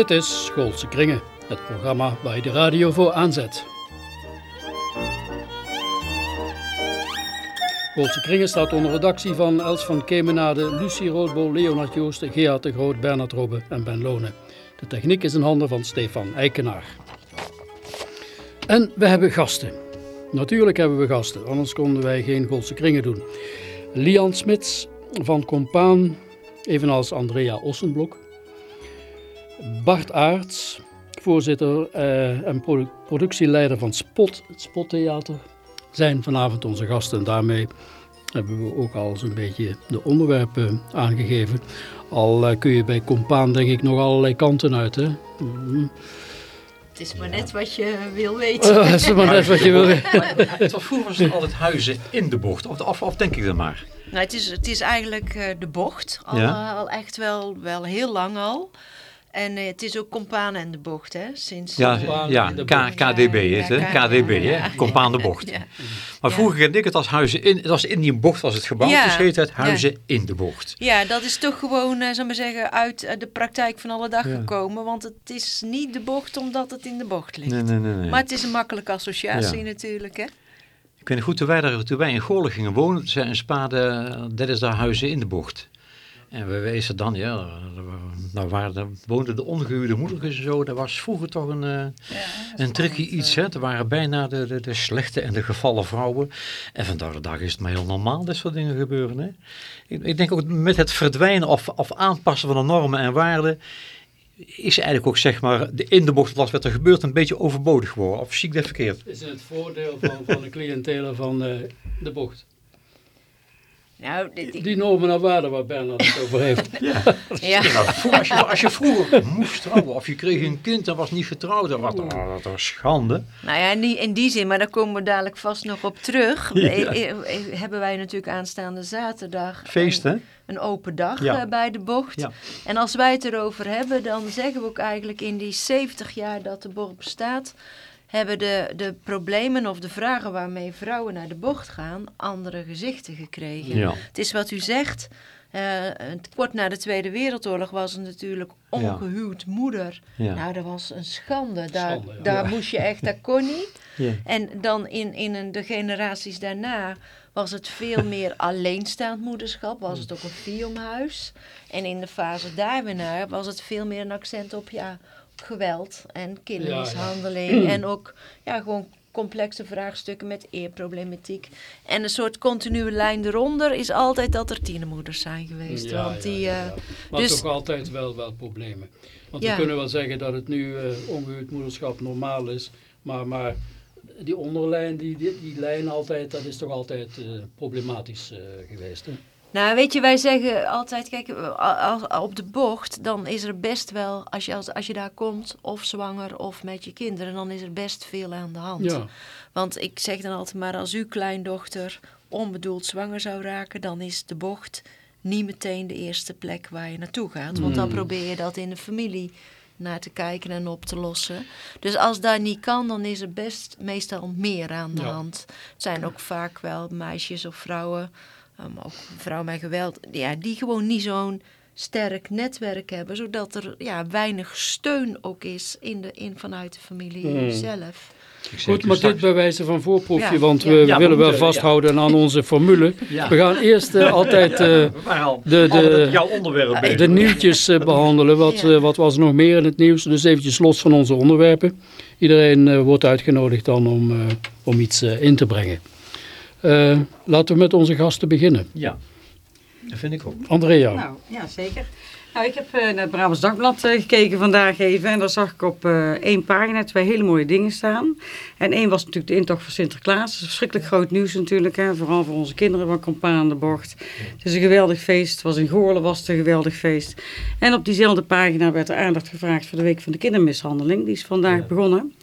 Dit is Schoolse Kringen, het programma waar je de radio voor aanzet. Schoolse Kringen staat onder redactie van Els van Kemenade, Lucie Roodbol, Leonard Joosten, Gerard de Groot, Bernard Robbe en Ben Lonen. De techniek is in handen van Stefan Eikenaar. En we hebben gasten. Natuurlijk hebben we gasten, anders konden wij geen Golse Kringen doen. Lian Smits van Compaan, evenals Andrea Ossenblok. Bart Aarts, voorzitter eh, en produ productieleider van Spot, het Spottheater, zijn vanavond onze gasten. En daarmee hebben we ook al zo'n beetje de onderwerpen aangegeven. Al uh, kun je bij Compaan denk ik nog allerlei kanten uit. Hè? Mm. Het is maar net wat je wil weten. Het is maar net wat je wil weten. het was vroeger was het altijd huizen in de bocht. Of, of, of denk ik dan maar? Nou, het, is, het is eigenlijk uh, de bocht. Al, ja. al echt wel, wel heel lang al. En uh, het is ook Compaan en de bocht, hè? Sinds ja, ja K KDB is het, ja, KDB, hè? Compaan de bocht. Ja. Maar vroeger kende ik het als huizen in, het was in die bocht was het gebouwd, dus heet het huizen in de bocht. Ja, dat is toch gewoon, uh, zal maar zeggen, uit uh, de praktijk van alle dag gekomen. Want het is niet de bocht omdat het in de bocht ligt. Nee, nee, nee, nee. Maar het is een makkelijke associatie natuurlijk, hè? Ik weet niet goed, toen wij, daar, toen wij in Goorlen gingen wonen, zei een spade, dat is daar huizen in de bocht. En we wezen dan, ja, daar, waren, daar woonden de ongehuwde moeders en zo. Dat was vroeger toch een, uh, ja, een tricky iets. Hè? Er waren bijna de, de, de, slechte en de gevallen vrouwen. En vandaag de dag is het maar heel normaal dat soort dingen gebeuren. Hè? Ik, ik, denk ook met het verdwijnen of, of aanpassen van de normen en waarden... is eigenlijk ook, zeg maar, de in de bocht wat er gebeurt een beetje overbodig geworden. Of zie ik dat verkeerd? Is het voordeel van, van de cliëntelen van de bocht? Nou, die, die, die normen en waarden waar Bernard het over heeft. ja. ja. als, je, als je vroeger moest trouwen of je kreeg een kind en was niet getrouwd, dan was dat, dat schande. Nou ja, in die, in die zin, maar daar komen we dadelijk vast nog op terug. Ja. E, e, e, hebben wij natuurlijk aanstaande zaterdag... Feest, hè? Een open dag ja. bij de bocht. Ja. En als wij het erover hebben, dan zeggen we ook eigenlijk in die 70 jaar dat de bocht bestaat hebben de, de problemen of de vragen waarmee vrouwen naar de bocht gaan, andere gezichten gekregen. Ja. Het is wat u zegt. Uh, kort na de Tweede Wereldoorlog was het natuurlijk ongehuwd ja. moeder. Ja. Nou, dat was een schande. Daar, schande, ja. daar moest je echt, dat kon niet. En dan in, in een, de generaties daarna was het veel meer alleenstaand moederschap. Was het ook een fiumhuis. En in de fase daar weer naar was het veel meer een accent op ja, geweld en kindermishandeling. Ja, ja. En ook ja, gewoon complexe vraagstukken met eerproblematiek. En een soort continue lijn eronder is altijd dat er tienermoeders zijn geweest. Ja, want die, uh, maar dus, toch altijd wel, wel problemen. Want we kunnen wel zeggen dat het nu uh, ongehuwd moederschap normaal is. Maar, maar die onderlijn, die, die, die lijn altijd, dat is toch altijd uh, problematisch geweest. Hè? Nou, weet je, wij zeggen altijd, kijk, op de bocht, dan is er best wel, als je, als, als je daar komt, of zwanger of met je kinderen, dan is er best veel aan de hand. Ja. Want ik zeg dan altijd maar, als uw kleindochter onbedoeld zwanger zou raken, dan is de bocht niet meteen de eerste plek waar je naartoe gaat. Want dan probeer je dat in de familie naar te kijken en op te lossen. Dus als dat niet kan, dan is er best meestal meer aan de Ja. hand. Het zijn ook vaak wel meisjes of vrouwen um, ook vrouwen met geweld, ja, die gewoon niet zo'n sterk netwerk hebben, zodat er ja, weinig steun ook is in de, in, vanuit de familie Hmm. zelf. Goed, maar dit bij wijze van voorproefje, Ja, want ja. we Ja, we willen wel moeten, vasthouden aan onze formule. Ja. We gaan eerst uh, altijd uh, de- de- de nieuwtjes uh, behandelen. Wat, Ja. uh, wat was er nog meer in het nieuws? Dus eventjes los van onze onderwerpen. Iedereen uh, wordt uitgenodigd dan om, uh, om iets uh, in te brengen. Uh, laten we met onze gasten beginnen. Ja, dat vind ik ook. Andrea. Nou, ja, zeker. Nou, ik heb uh, naar het Brabants Dagblad uh, gekeken vandaag even. En daar zag ik op uh, één pagina twee hele mooie dingen staan. En één was natuurlijk de intocht van Sinterklaas. Dat is verschrikkelijk groot nieuws natuurlijk. Hè? Vooral voor onze kinderen van Compaan aan de bocht. Het is een geweldig feest. Het was in Goorlen was het een geweldig feest. En op diezelfde pagina werd er aandacht gevraagd voor de Week van de Kindermishandeling. Die is vandaag ja. begonnen.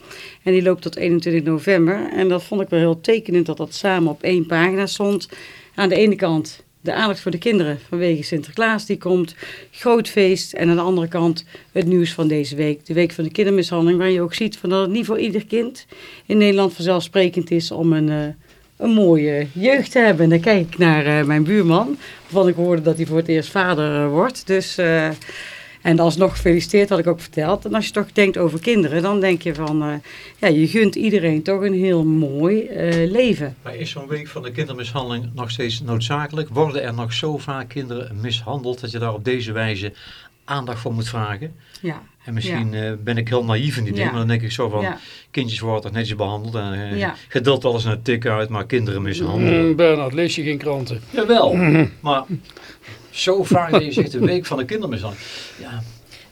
En die loopt tot 21 november. En dat vond ik wel heel tekenend dat dat samen op één pagina stond. Aan de ene kant de aandacht voor de kinderen vanwege Sinterklaas die komt. Groot feest. En aan de andere kant het nieuws van deze week. De week van de kindermishandeling. Waar je ook ziet van dat het niet voor ieder kind in Nederland vanzelfsprekend is om een, uh, een mooie jeugd te hebben. En dan kijk ik naar uh, mijn buurman. Waarvan ik hoorde dat hij voor het eerst vader uh, wordt. Dus... En alsnog gefeliciteerd, had ik ook verteld. En als je toch denkt over kinderen, dan denk je van, eh, ja, je gunt iedereen toch een heel mooi eh, leven. Maar is zo'n week van de kindermishandeling nog steeds noodzakelijk? Worden er nog zo vaak kinderen mishandeld dat je daar op deze wijze aandacht voor moet vragen? Ja. En misschien eh, ben ik heel naïef in die dingen, maar dan denk ik zo van, Ja. kindjes worden toch netjes behandeld en uh, Ja. geduld alles een tik uit, maar kinderen mishandelen. Mm, Bernard, lees je geen kranten? Jawel, maar zo vaak dat je zegt de week van de kindermishandeling. Ja.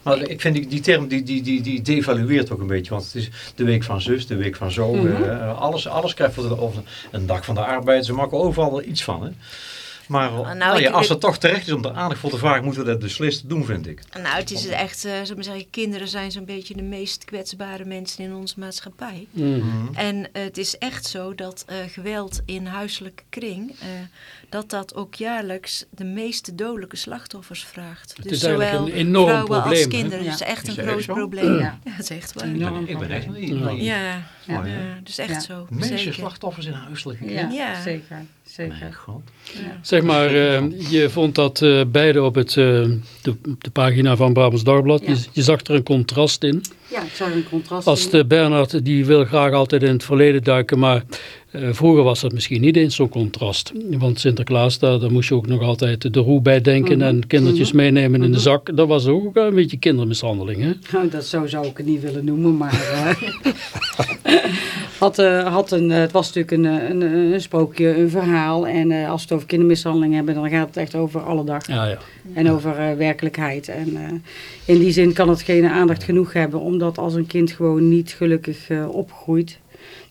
Maar ik vind die, die term die, die, die, die devalueert ook een beetje. Want het is de week van zus, de week van zo. Mhm. eh, alles, alles krijgt voor de, of een dag van de arbeid. Ze maken overal iets van. Hè. Maar nou, nou, ik- ja, als het toch terecht is om er aandacht voor te vragen, moeten we dat beslist doen, vind ik. Nou, het is echt, eh zullen we zeggen, kinderen zijn zo'n beetje de meest kwetsbare mensen in onze maatschappij. Mm. En eh, het is echt zo dat eh, geweld in huiselijke kring, eh, dat dat ook jaarlijks de meeste dodelijke slachtoffers vraagt. Dus Het is eigenlijk zowel een enorm vrouwen als probleem, hè? kinderen. Ja. Het is echt Is een groot probleem. Ja. Ja, dat is echt waar. Ik ben, echt niet. Ja. Ja, dus echt Ja. zo. De meeste zeker. slachtoffers in huiselijke Ja, kring. Ja. zeker. Mijn zeker. god. Ja. Zeg maar, eh, je vond dat eh, beide op het, eh, de, de pagina van Brabants Dagblad. Ja. Je, je zag er een contrast in. Ja, ik zag een contrast. Als in. de Bernard, die wil graag altijd in het verleden duiken, maar vroeger was dat misschien niet eens zo'n contrast. Want Sinterklaas, daar, daar moest je ook nog altijd de roe bij denken Mhm. en kindertjes Mhm. meenemen in de Mhm. zak. Dat was ook een beetje kindermishandeling, hè? Nou, dat zo zou ik het niet willen noemen, maar... eh, had, eh, had een, eh, het was natuurlijk een, eh, een, een sprookje, een verhaal. En eh, als we het over kindermishandeling hebben, dan gaat het echt over alle dag. Ja, ja. En over eh, werkelijkheid. En eh, in die zin kan het geen aandacht genoeg hebben, omdat als een kind gewoon niet gelukkig eh, opgroeit,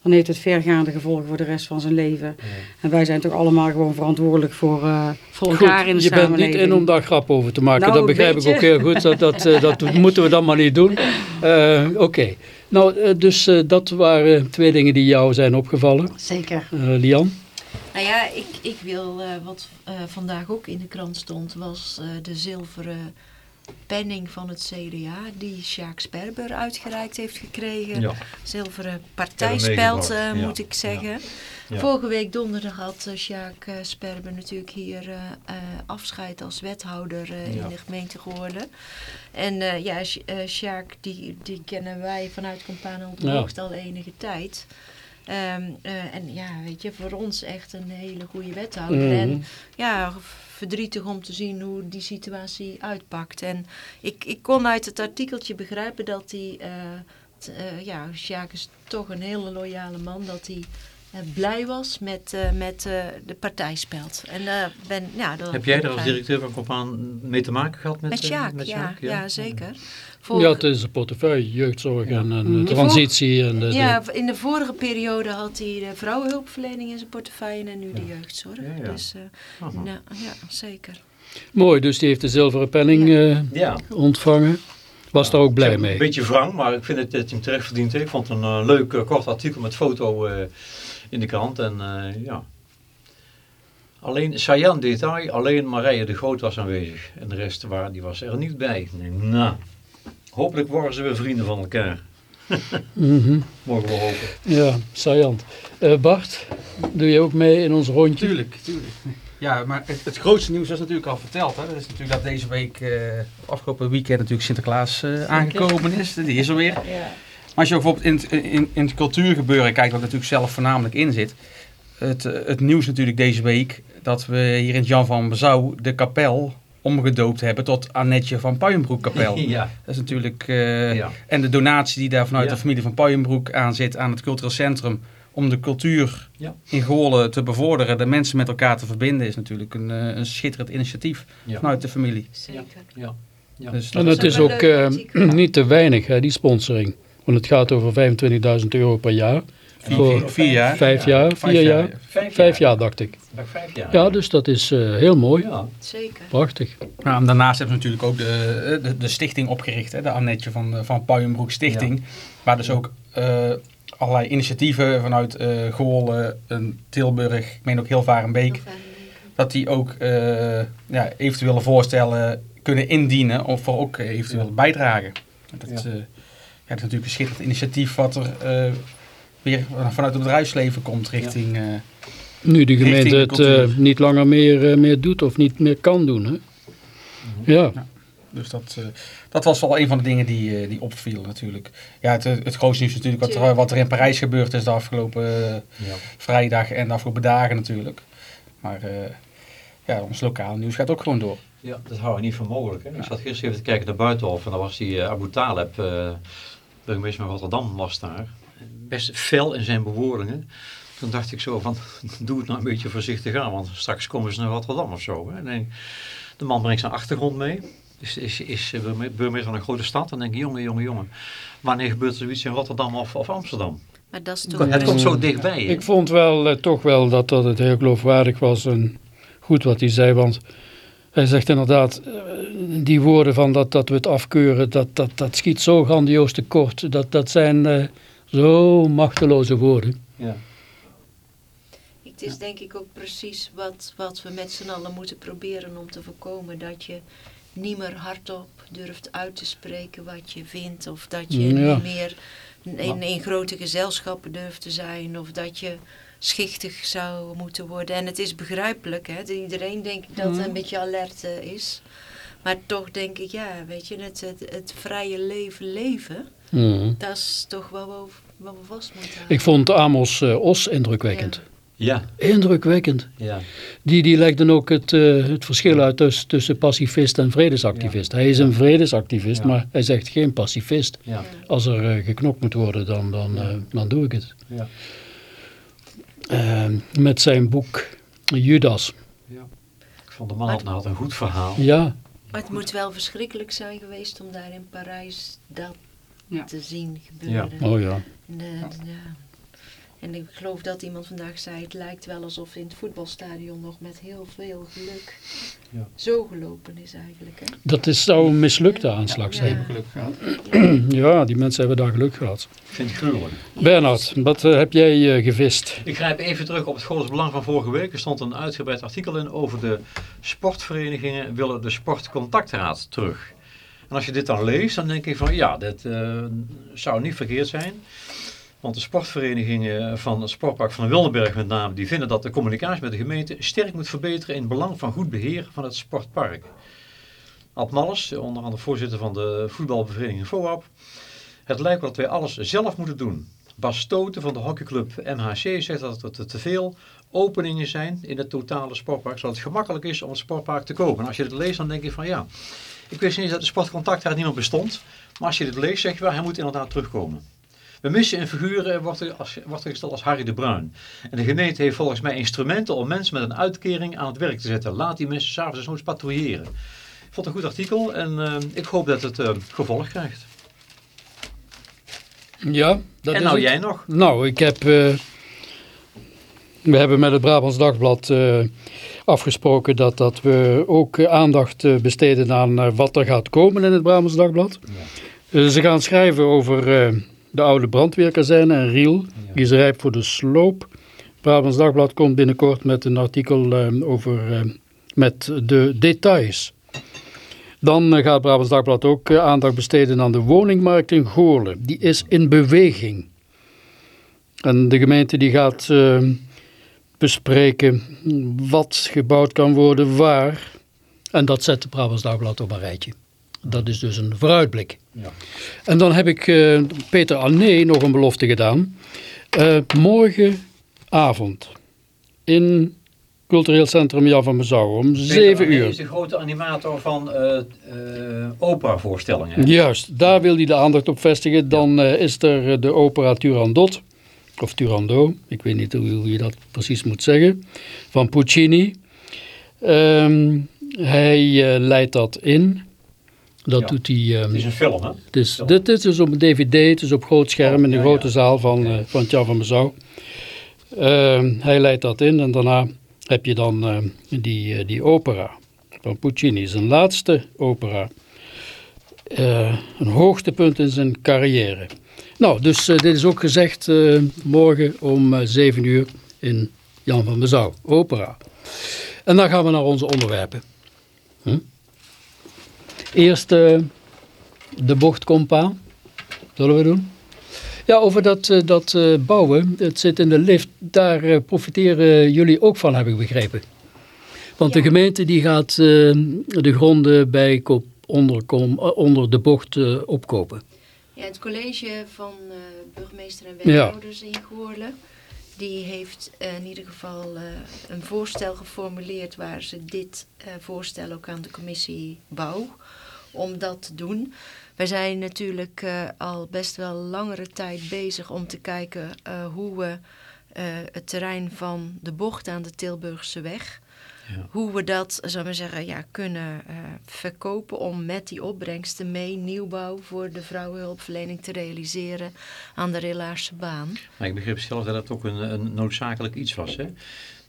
dan heeft het vergaande gevolgen voor de rest van zijn leven. En wij zijn toch allemaal gewoon verantwoordelijk voor, eh, voor elkaar Goed, in de je bent samenleving. niet in om daar grap over te maken. Nou, dat begrijp ik ook heel goed. Dat, dat, eh, dat moeten we dan maar niet doen. Eh, Oké. Nou, dus eh, dat waren twee dingen die jou zijn opgevallen. Zeker. Eh, Lian? Nou ja, ik, ik wil, eh, wat eh, vandaag ook in de krant stond, was eh, de zilveren penning van het CDA, die Sjaak Sperber uitgereikt heeft gekregen. Ja. Zilveren partijspeld, eh, ja. moet ik zeggen. Ja. Vorige week donderdag had uh, Sjaak uh, Sperber natuurlijk hier uh, afscheid als wethouder in de gemeente geworden. En ja, Sjaak, die, die kennen wij vanuit Compaan ja. al enige tijd. Um, en ja, weet je, voor ons echt een hele goede wethouder. Mm. En ja, verdrietig om te zien hoe die situatie uitpakt. En ik, ik kon uit het artikeltje begrijpen dat hij, uh, ja, Sjaak is toch een hele loyale man, dat hij blij was met, uh, met uh, de partijspeld. En, ben, ja, Heb jij daar als directeur van Compaan mee te maken gehad? Met, met Sjaak, met ja, Sjaak? ja. ja, zeker. Ja, het is een portefeuille, jeugdzorg en, en transitie. En de, ja, in de vorige periode had hij de vrouwenhulpverlening in zijn portefeuille en nu de jeugdzorg. Ja, ja. Dus nou, ja, zeker. Mooi, dus die heeft de zilveren penning uh, ja. ontvangen. Was daar ook blij mee. Een beetje wrang, maar ik vind het, dat hij hem terecht verdient. Ik vond het een uh, leuk uh, kort artikel met foto uh, in de krant. En ja. Alleen Sayan detail, alleen Marije de Groot was aanwezig. En de rest waar, die was er niet bij. Nee, nou, hopelijk worden ze weer vrienden van elkaar. mm -hmm. Mogen we hopen. Ja, saillant. Uh, Bart, doe je ook mee in ons rondje? Tuurlijk, tuurlijk. Ja, maar het, het, grootste nieuws is natuurlijk al verteld. Hè. Dat is natuurlijk dat deze week, uh, afgelopen weekend natuurlijk Sinterklaas uh, aangekomen is. Die is er weer. Ja. Maar als je ook bijvoorbeeld in, in, in het cultuurgebeuren kijkt, wat natuurlijk zelf voornamelijk in zit. Het, het nieuws natuurlijk deze week dat we hier in Jan van Bezouw de kapel omgedoopt hebben tot Annetje van Puijenbroek kapel. Ja. Dat is natuurlijk... Uh, ja. En de donatie die daar vanuit ja. de familie van Puijenbroek aan zit aan het cultureel centrum om de cultuur ja. in Goorlen te bevorderen, de mensen met elkaar te verbinden, is natuurlijk een, uh, een schitterend initiatief ja. vanuit de familie. Zeker. Ja. Ja. Dus en het is ook uh, niet te weinig, hè, die sponsoring. Want het gaat over 25.000 euro per jaar. Vier, voor vier jaar. Vijf jaar, vier vijf jaar. jaar. Vijf, vijf jaar, dacht ik. Vijf jaar. Ja, dus dat is uh, heel mooi. Ja. Zeker. Prachtig. Nou, en daarnaast hebben ze natuurlijk ook de, de, de stichting opgericht, hè, de Annetje van, van Puijenbroek Stichting. Ja. Waar dus ook uh, allerlei initiatieven vanuit uh, Goorlen, Tilburg, ik meen ook heel Varenbeek, dat die ook uh, ja, eventuele voorstellen kunnen indienen of voor ook eventueel bijdragen. Dat, ja. Ja, dat is natuurlijk een schitterend initiatief wat er weer vanuit het bedrijfsleven komt richting... Ja. Uh, nu de gemeente het uh, niet langer meer, uh, meer doet of niet meer kan doen. Hè? Mm -hmm. ja. ja. Dus dat, uh, dat was wel een van de dingen die, uh, die opviel natuurlijk. Ja, het, het grootste nieuws natuurlijk wat er, wat er in Parijs gebeurd is de afgelopen uh, ja. vrijdag en de afgelopen dagen natuurlijk. Maar ja, ons lokale nieuws gaat ook gewoon door. Ja, dat houden we niet voor mogelijk. Hè? Ja. Ik zat gisteren even te kijken naar Buitenhof en dan was die Abu Taleb, burgemeester van Rotterdam, was daar. Best fel in zijn bewoordingen. Toen dacht ik zo van, doe het nou een beetje voorzichtig aan, want straks komen ze naar Rotterdam of zo. Hè? En de man brengt zijn achtergrond mee. Is, is, is burgemeester van een grote stad. Dan denk ik, jongen, jongen, jongen. Wanneer gebeurt er zoiets in Rotterdam of, of Amsterdam? Maar dat is toch... Het komt zo dichtbij. Ik vond wel uh, toch wel dat, dat het heel geloofwaardig was en goed wat hij zei. Want hij zegt inderdaad, uh, die woorden van dat, dat we het afkeuren, dat, dat, dat schiet zo grandioos tekort. Dat, dat zijn uh, zo machteloze woorden. Ja. Het is denk ik ook precies wat, wat we met z'n allen moeten proberen om te voorkomen. Dat je niet meer hardop durft uit te spreken wat je vindt. Of dat je ja. niet meer in, in grote gezelschappen durft te zijn. Of dat je schichtig zou moeten worden. En het is begrijpelijk. Hè? Iedereen denk ik dat mm. een beetje alert uh, is. Maar toch denk ik, ja, weet je, het, het, het vrije leven leven. Mm. Dat is toch wel wat, wat we vast moeten houden. Ik vond Amos uh, Os indrukwekkend. Ja. Ja. Indrukwekkend. Ja. Die, die legde ook het, uh, het verschil uit tussen, tussen pacifist en vredesactivist. Ja. Hij is een vredesactivist, ja. maar hij zegt geen pacifist. Ja. Als er uh, geknokt moet worden, dan, dan, uh, dan doe ik het. Ja. Ehm, met zijn boek Judas. Ja. Ik vond de man had, had een goed verhaal. Ja. Maar het moet wel verschrikkelijk zijn geweest om daar in Parijs dat te zien gebeuren. Oh ja. De, de, en ik geloof dat iemand vandaag zei, het lijkt wel alsof in het voetbalstadion nog met heel veel geluk ja. zo gelopen is eigenlijk. Hè? Dat is, zou een mislukte aanslag ja, zijn. Ja. geluk gehad. ja, die mensen hebben daar geluk gehad. Ik vind het gruwelijk. Bernard, wat uh, heb jij uh, gevist? Ik grijp even terug op het Gods Belang van vorige week. Er stond een uitgebreid artikel in over de sportverenigingen willen de sportcontactraad terug. En als je dit dan leest, dan denk ik van ja, dat uh, zou niet verkeerd zijn. Want de sportverenigingen van het Sportpark van Wildenberg met name, die vinden dat de communicatie met de gemeente sterk moet verbeteren in het belang van goed beheer van het sportpark. Malles, onder andere voorzitter van de voetbalvereniging VOAP. Het lijkt wel dat wij alles zelf moeten doen. Bas Stoten van de hockeyclub MHC zegt dat er te veel openingen zijn in het totale sportpark, zodat het gemakkelijk is om het sportpark te kopen. En als je dit leest, dan denk je van ja, ik wist niet dat de sportcontactraad niet meer bestond. Maar als je dit leest, zeg je wel, hij moet inderdaad terugkomen. We missen een figuur, wordt er, als, wordt er gesteld als Harry de Bruin. En de gemeente heeft volgens mij instrumenten om mensen met een uitkering aan het werk te zetten. Laat die mensen s'avonds eens patrouilleren. Ik vond het een goed artikel en uh, ik hoop dat het uh, gevolg krijgt. Ja, dat en nou jij nog? Nou, ik heb... Uh, we hebben met het Brabants Dagblad afgesproken dat, dat we ook aandacht besteden aan wat er gaat komen in het Brabants Dagblad. Ja. ze gaan schrijven over de oude brandweerkazerne en Riel. Ja. Die is rijp voor de sloop. Brabants Dagblad komt binnenkort met een artikel uh, over uh, met de details. Dan uh, gaat Brabants Dagblad ook aandacht besteden aan de woningmarkt in Goorlen. Die is in beweging. En de gemeente die gaat bespreken wat gebouwd kan worden, waar. En dat zet de Brabants Dagblad op een rijtje. Dat is dus een vooruitblik. Ja. En dan heb ik uh, Peter Anné nog een belofte gedaan. Uh, morgenavond in Cultureel Centrum Jan van Mezouw om 7 uur. is de grote animator van uh, operavoorstellingen. Juist, daar wil hij de aandacht op vestigen. Dan is er de opera Turandot, of Turando, ik weet niet hoe je dat precies moet zeggen, van Puccini. Um, hij leidt dat in. Dat ja. doet hij... Um, het is een film, hè? Het is, dit, dit is op een dvd, het is op groot scherm in de ja, grote ja. zaal van, uh, van Tja van Mezouw. Uh, hij leidt dat in en daarna heb je dan uh, die, die opera van Puccini. Zijn laatste opera. een hoogtepunt in zijn carrière. Nou, dus dit is ook gezegd morgen om 7 uur in Jan van Mezouw. Opera. En dan gaan we naar onze onderwerpen. Hm? Eerst uh, de bochtcompa. Zullen we doen? Ja, over dat, uh, dat uh, bouwen, het zit in de lift, daar profiteren jullie ook van, heb ik begrepen. Want ja. de gemeente die gaat de gronden bij Koop onder, kom, eh, onder de bocht eh, opkopen. Ja, het college van burgemeester en wethouders in Goorlen, die heeft in ieder geval een voorstel geformuleerd waar ze dit voorstel ook aan de commissie bouw om dat te doen. Wij zijn natuurlijk al best wel langere tijd bezig om te kijken hoe we het terrein van de bocht aan de Tilburgse weg ja. Hoe we dat, zullen we zeggen, ja, kunnen verkopen om met die opbrengsten mee nieuwbouw voor de vrouwenhulpverlening te realiseren aan de Rillaarse baan. Maar ik begreep zelf dat dat ook een, een noodzakelijk iets was, hè?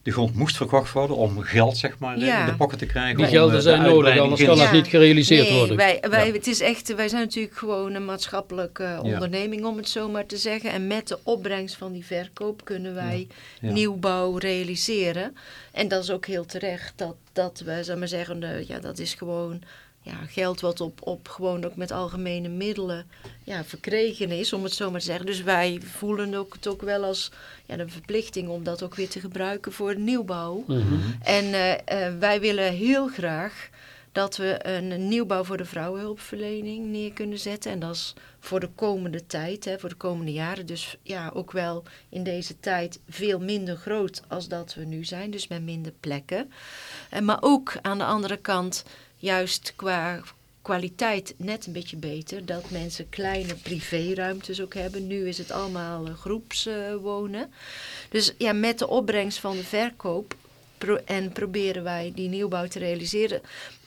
De grond moest verkocht worden om geld zeg maar, in de pocket te krijgen. Die gelden eh, zijn nodig, anders kan dat niet gerealiseerd nee, worden. Wij, wij, het is echt, wij zijn natuurlijk gewoon een maatschappelijke onderneming, om het zo maar te zeggen. En met de opbrengst van die verkoop kunnen wij nieuwbouw realiseren. En dat is ook heel terecht dat, dat we, zeg maar zeggen, ja, dat is gewoon ja, geld wat op, op gewoon ook met algemene middelen ja, verkregen is, om het zo maar te zeggen. Dus wij voelen ook, het ook wel als ja, een verplichting om dat ook weer te gebruiken voor nieuwbouw. Mhm. En uh, uh, wij willen heel graag dat we een nieuwbouw voor de vrouwenhulpverlening neer kunnen zetten. En dat is voor de komende tijd, hè, voor de komende jaren. Dus ja, ook wel in deze tijd veel minder groot als dat we nu zijn. Dus met minder plekken. En, maar ook aan de andere kant juist qua kwaliteit net een beetje beter. Dat mensen kleine privéruimtes ook hebben. Nu is het allemaal uh, groepswonen. dus ja, met de opbrengst van de verkoop en proberen wij die nieuwbouw te realiseren.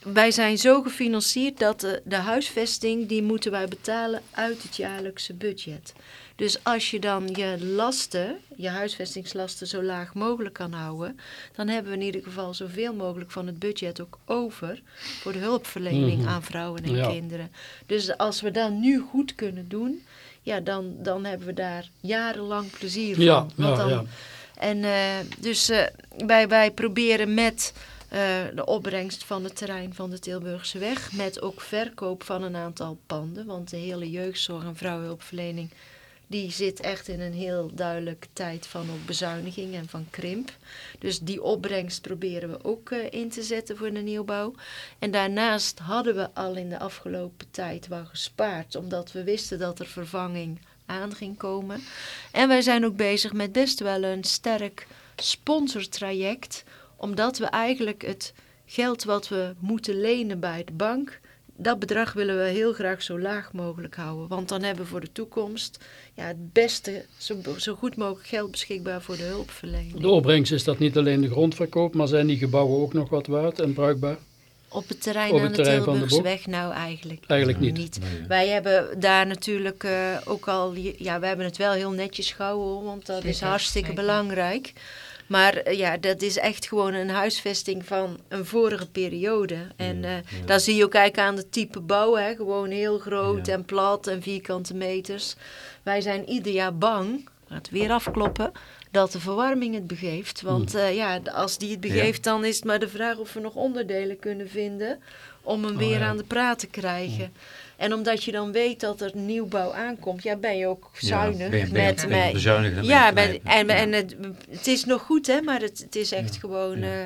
Wij zijn zo gefinancierd dat de, de huisvesting, die moeten wij betalen uit het jaarlijkse budget. Dus als je dan je lasten, je huisvestingslasten zo laag mogelijk kan houden, dan hebben we in ieder geval zoveel mogelijk van het budget ook over voor de hulpverlening mhm. aan vrouwen en kinderen. Dus als we dat nu goed kunnen doen, ja, dan, dan hebben we daar jarenlang plezier van. Ja, ja, dan, ja. En uh, dus uh, wij, wij proberen met uh, de opbrengst van het terrein van de Tilburgse weg, met ook verkoop van een aantal panden, want de hele jeugdzorg en vrouwenhulpverlening die zit echt in een heel duidelijke tijd van ook bezuiniging en van krimp. Dus die opbrengst proberen we ook uh, in te zetten voor de nieuwbouw. En daarnaast hadden we al in de afgelopen tijd wel gespaard, omdat we wisten dat er vervanging aan ging komen. En wij zijn ook bezig met best wel een sterk sponsortraject, omdat we eigenlijk het geld wat we moeten lenen bij de bank dat bedrag willen we heel graag zo laag mogelijk houden. Want dan hebben we voor de toekomst ja, het beste, zo, zo goed mogelijk geld beschikbaar voor de hulpverlening. De opbrengst is dat niet alleen de grondverkoop, maar zijn die gebouwen ook nog wat waard en bruikbaar? Op het terrein Op het aan de terrein Tilburgsweg nou eigenlijk, eigenlijk niet. Wij hebben daar natuurlijk uh, ook al, ja, we hebben het wel heel netjes gehouden, want dat is hartstikke belangrijk. Maar eh, ja, dat is echt gewoon een huisvesting van een vorige periode. En uh, daar zie je ook kijken aan de type bouw. Hè? Gewoon heel groot en plat en vierkante meters. Wij zijn ieder jaar bang, het weer afkloppen, dat de verwarming het begeeft. Want uh, ja, als die het begeeft, dan is het maar de vraag of we nog onderdelen kunnen vinden om hem oh, weer aan de praat te krijgen. En omdat je dan weet dat er nieuwbouw aankomt, ja, ben je ook zuinig. Ja, ben met, met, ja, ben, en, en het, het, is nog goed, hè, maar het, het is echt gewoon... Ja. Uh,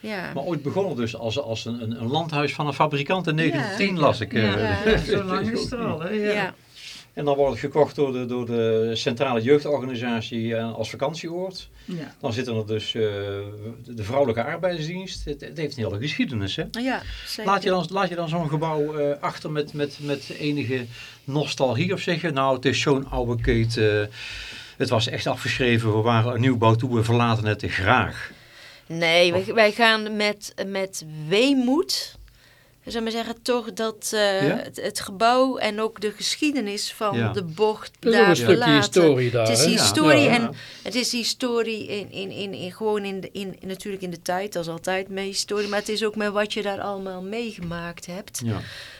ja. Maar ooit begonnen dus als, als een, een, landhuis van een fabrikant in 1910 las ik. Ja, uh, zo lang is het al, hè? ja. En dan wordt het gekocht door de, door de centrale jeugdorganisatie eh, als vakantieoord. Ja. Dan zitten er dus uh, de vrouwelijke arbeidsdienst. Het, het, heeft een hele geschiedenis. Hè? Ja, Laat je dan, laat je dan zo'n gebouw uh, achter met, met, met enige nostalgie of zeg je nou het is zo'n oude keten. het was echt afgeschreven, we waren een nieuwbouw toe, we verlaten het graag. Nee, wij, wij gaan met, met weemoed zou maar zeggen, toch dat uh, het, het, gebouw en ook de geschiedenis van de bocht daar een stukje historie daar. Het is historie en het is historie in, in, in, in gewoon in, de, in, natuurlijk in de tijd, als altijd mee historie, maar het is ook met wat je daar allemaal meegemaakt hebt.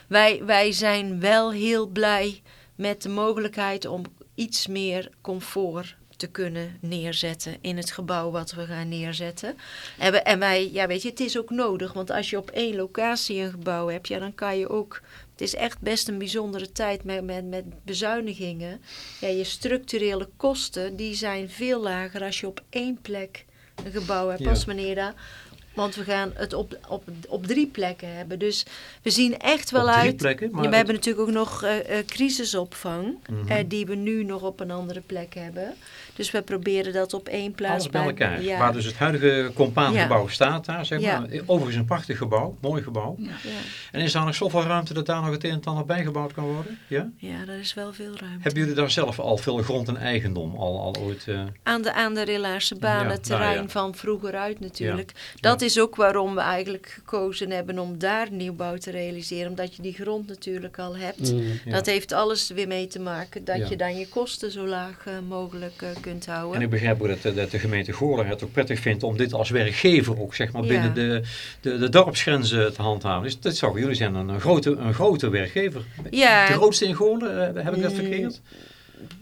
Wij, wij zijn wel heel blij met de mogelijkheid om iets meer comfort te kunnen neerzetten in het gebouw wat we gaan neerzetten. En, we, en wij, ja weet je, het is ook nodig, want als je op één locatie een gebouw hebt, ja dan kan je ook, het is echt best een bijzondere tijd met, met, met bezuinigingen. Ja, je structurele kosten, die zijn veel lager als je op één plek een gebouw hebt, ja. als wanneer dat Want we gaan het op, op, op drie plekken hebben. Dus we zien echt wel Op drie uit. plekken, maar Ja, we hebben natuurlijk ook nog eh, eh, crisisopvang. Mhm. eh, die we nu nog op een andere plek hebben. Dus we proberen dat op één plaats Alles bij elkaar. Ja, Waar dus het huidige compaangebouw staat daar, zeg Ja. maar. Overigens een prachtig gebouw, mooi gebouw. ja. En is daar nog zoveel ruimte dat daar nog het een en ander bijgebouwd kan worden? Ja? ja, daar is wel veel ruimte. Hebben jullie daar zelf al veel grond en eigendom al, al ooit? eh, Aan de, aan de Rillaarse baan, Ja, het terrein nou ja. van vroeger uit natuurlijk. Dat is ook waarom we eigenlijk gekozen hebben om daar nieuwbouw te realiseren. Omdat je die grond natuurlijk al hebt. Mm. Ja. Dat heeft alles weer mee te maken dat Ja. je dan je kosten zo laag eh, mogelijk eh, kunt houden. En ik begrijp ook dat, de- dat de gemeente Goorlen het ook prettig vindt om dit als werkgever ook zeg maar Ja. binnen de, de, de dorpsgrenzen te handhaven. Dus dat zou jullie zijn een, grote, een grote werkgever. Ja. De grootste in Goorlen, eh, heb ik dat Mm, verkeerd?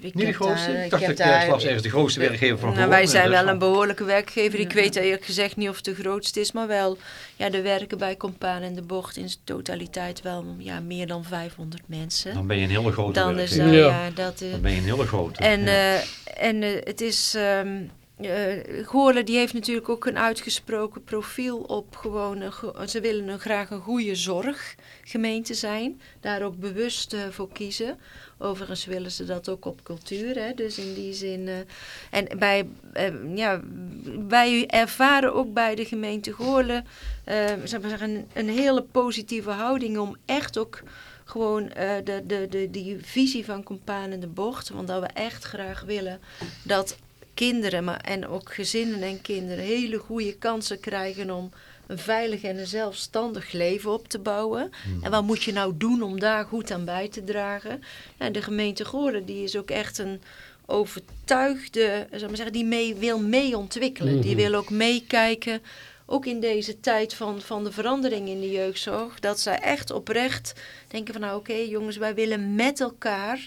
Ik Niet de grootste? daar- ik dacht dat ik daar- was ergens de grootste werkgever van Nou, wij zijn is wel een behoorlijke werkgever. Ik weet eerlijk gezegd niet of het de grootste is, maar wel, ja, er werken bij Compaan en de Bocht in zijn totaliteit wel ja, meer dan 500 mensen. Dan ben je een hele grote Dan is werkgever. dat, Ja. ja, dat, eh, Dan ben je een hele grote. En, ja. eh, en eh, het is. ehm eh, Goorlen die heeft natuurlijk ook een uitgesproken profiel op gewoon. Ze willen een, graag een goede zorggemeente zijn. Daar ook bewust eh, voor kiezen. Overigens willen ze dat ook op cultuur. Hè? Dus in die zin. eh, en bij, ja, wij ervaren ook bij de gemeente zeggen, een, een hele positieve houding om echt ook gewoon de, de, de, die visie van Compaan in de Bocht. Want dat we echt graag willen dat kinderen, maar, en ook gezinnen en kinderen, hele goede kansen krijgen om een veilig en een zelfstandig leven op te bouwen. En wat moet je nou doen om daar goed aan bij te dragen? Nou, de gemeente Goorlen die is ook echt een overtuigde, zal ik maar zeggen, die mee, wil mee ontwikkelen. Die Mhm. wil ook meekijken, ook in deze tijd van, van de verandering in de jeugdzorg, dat zij echt oprecht denken van nou oké jongens, wij willen met elkaar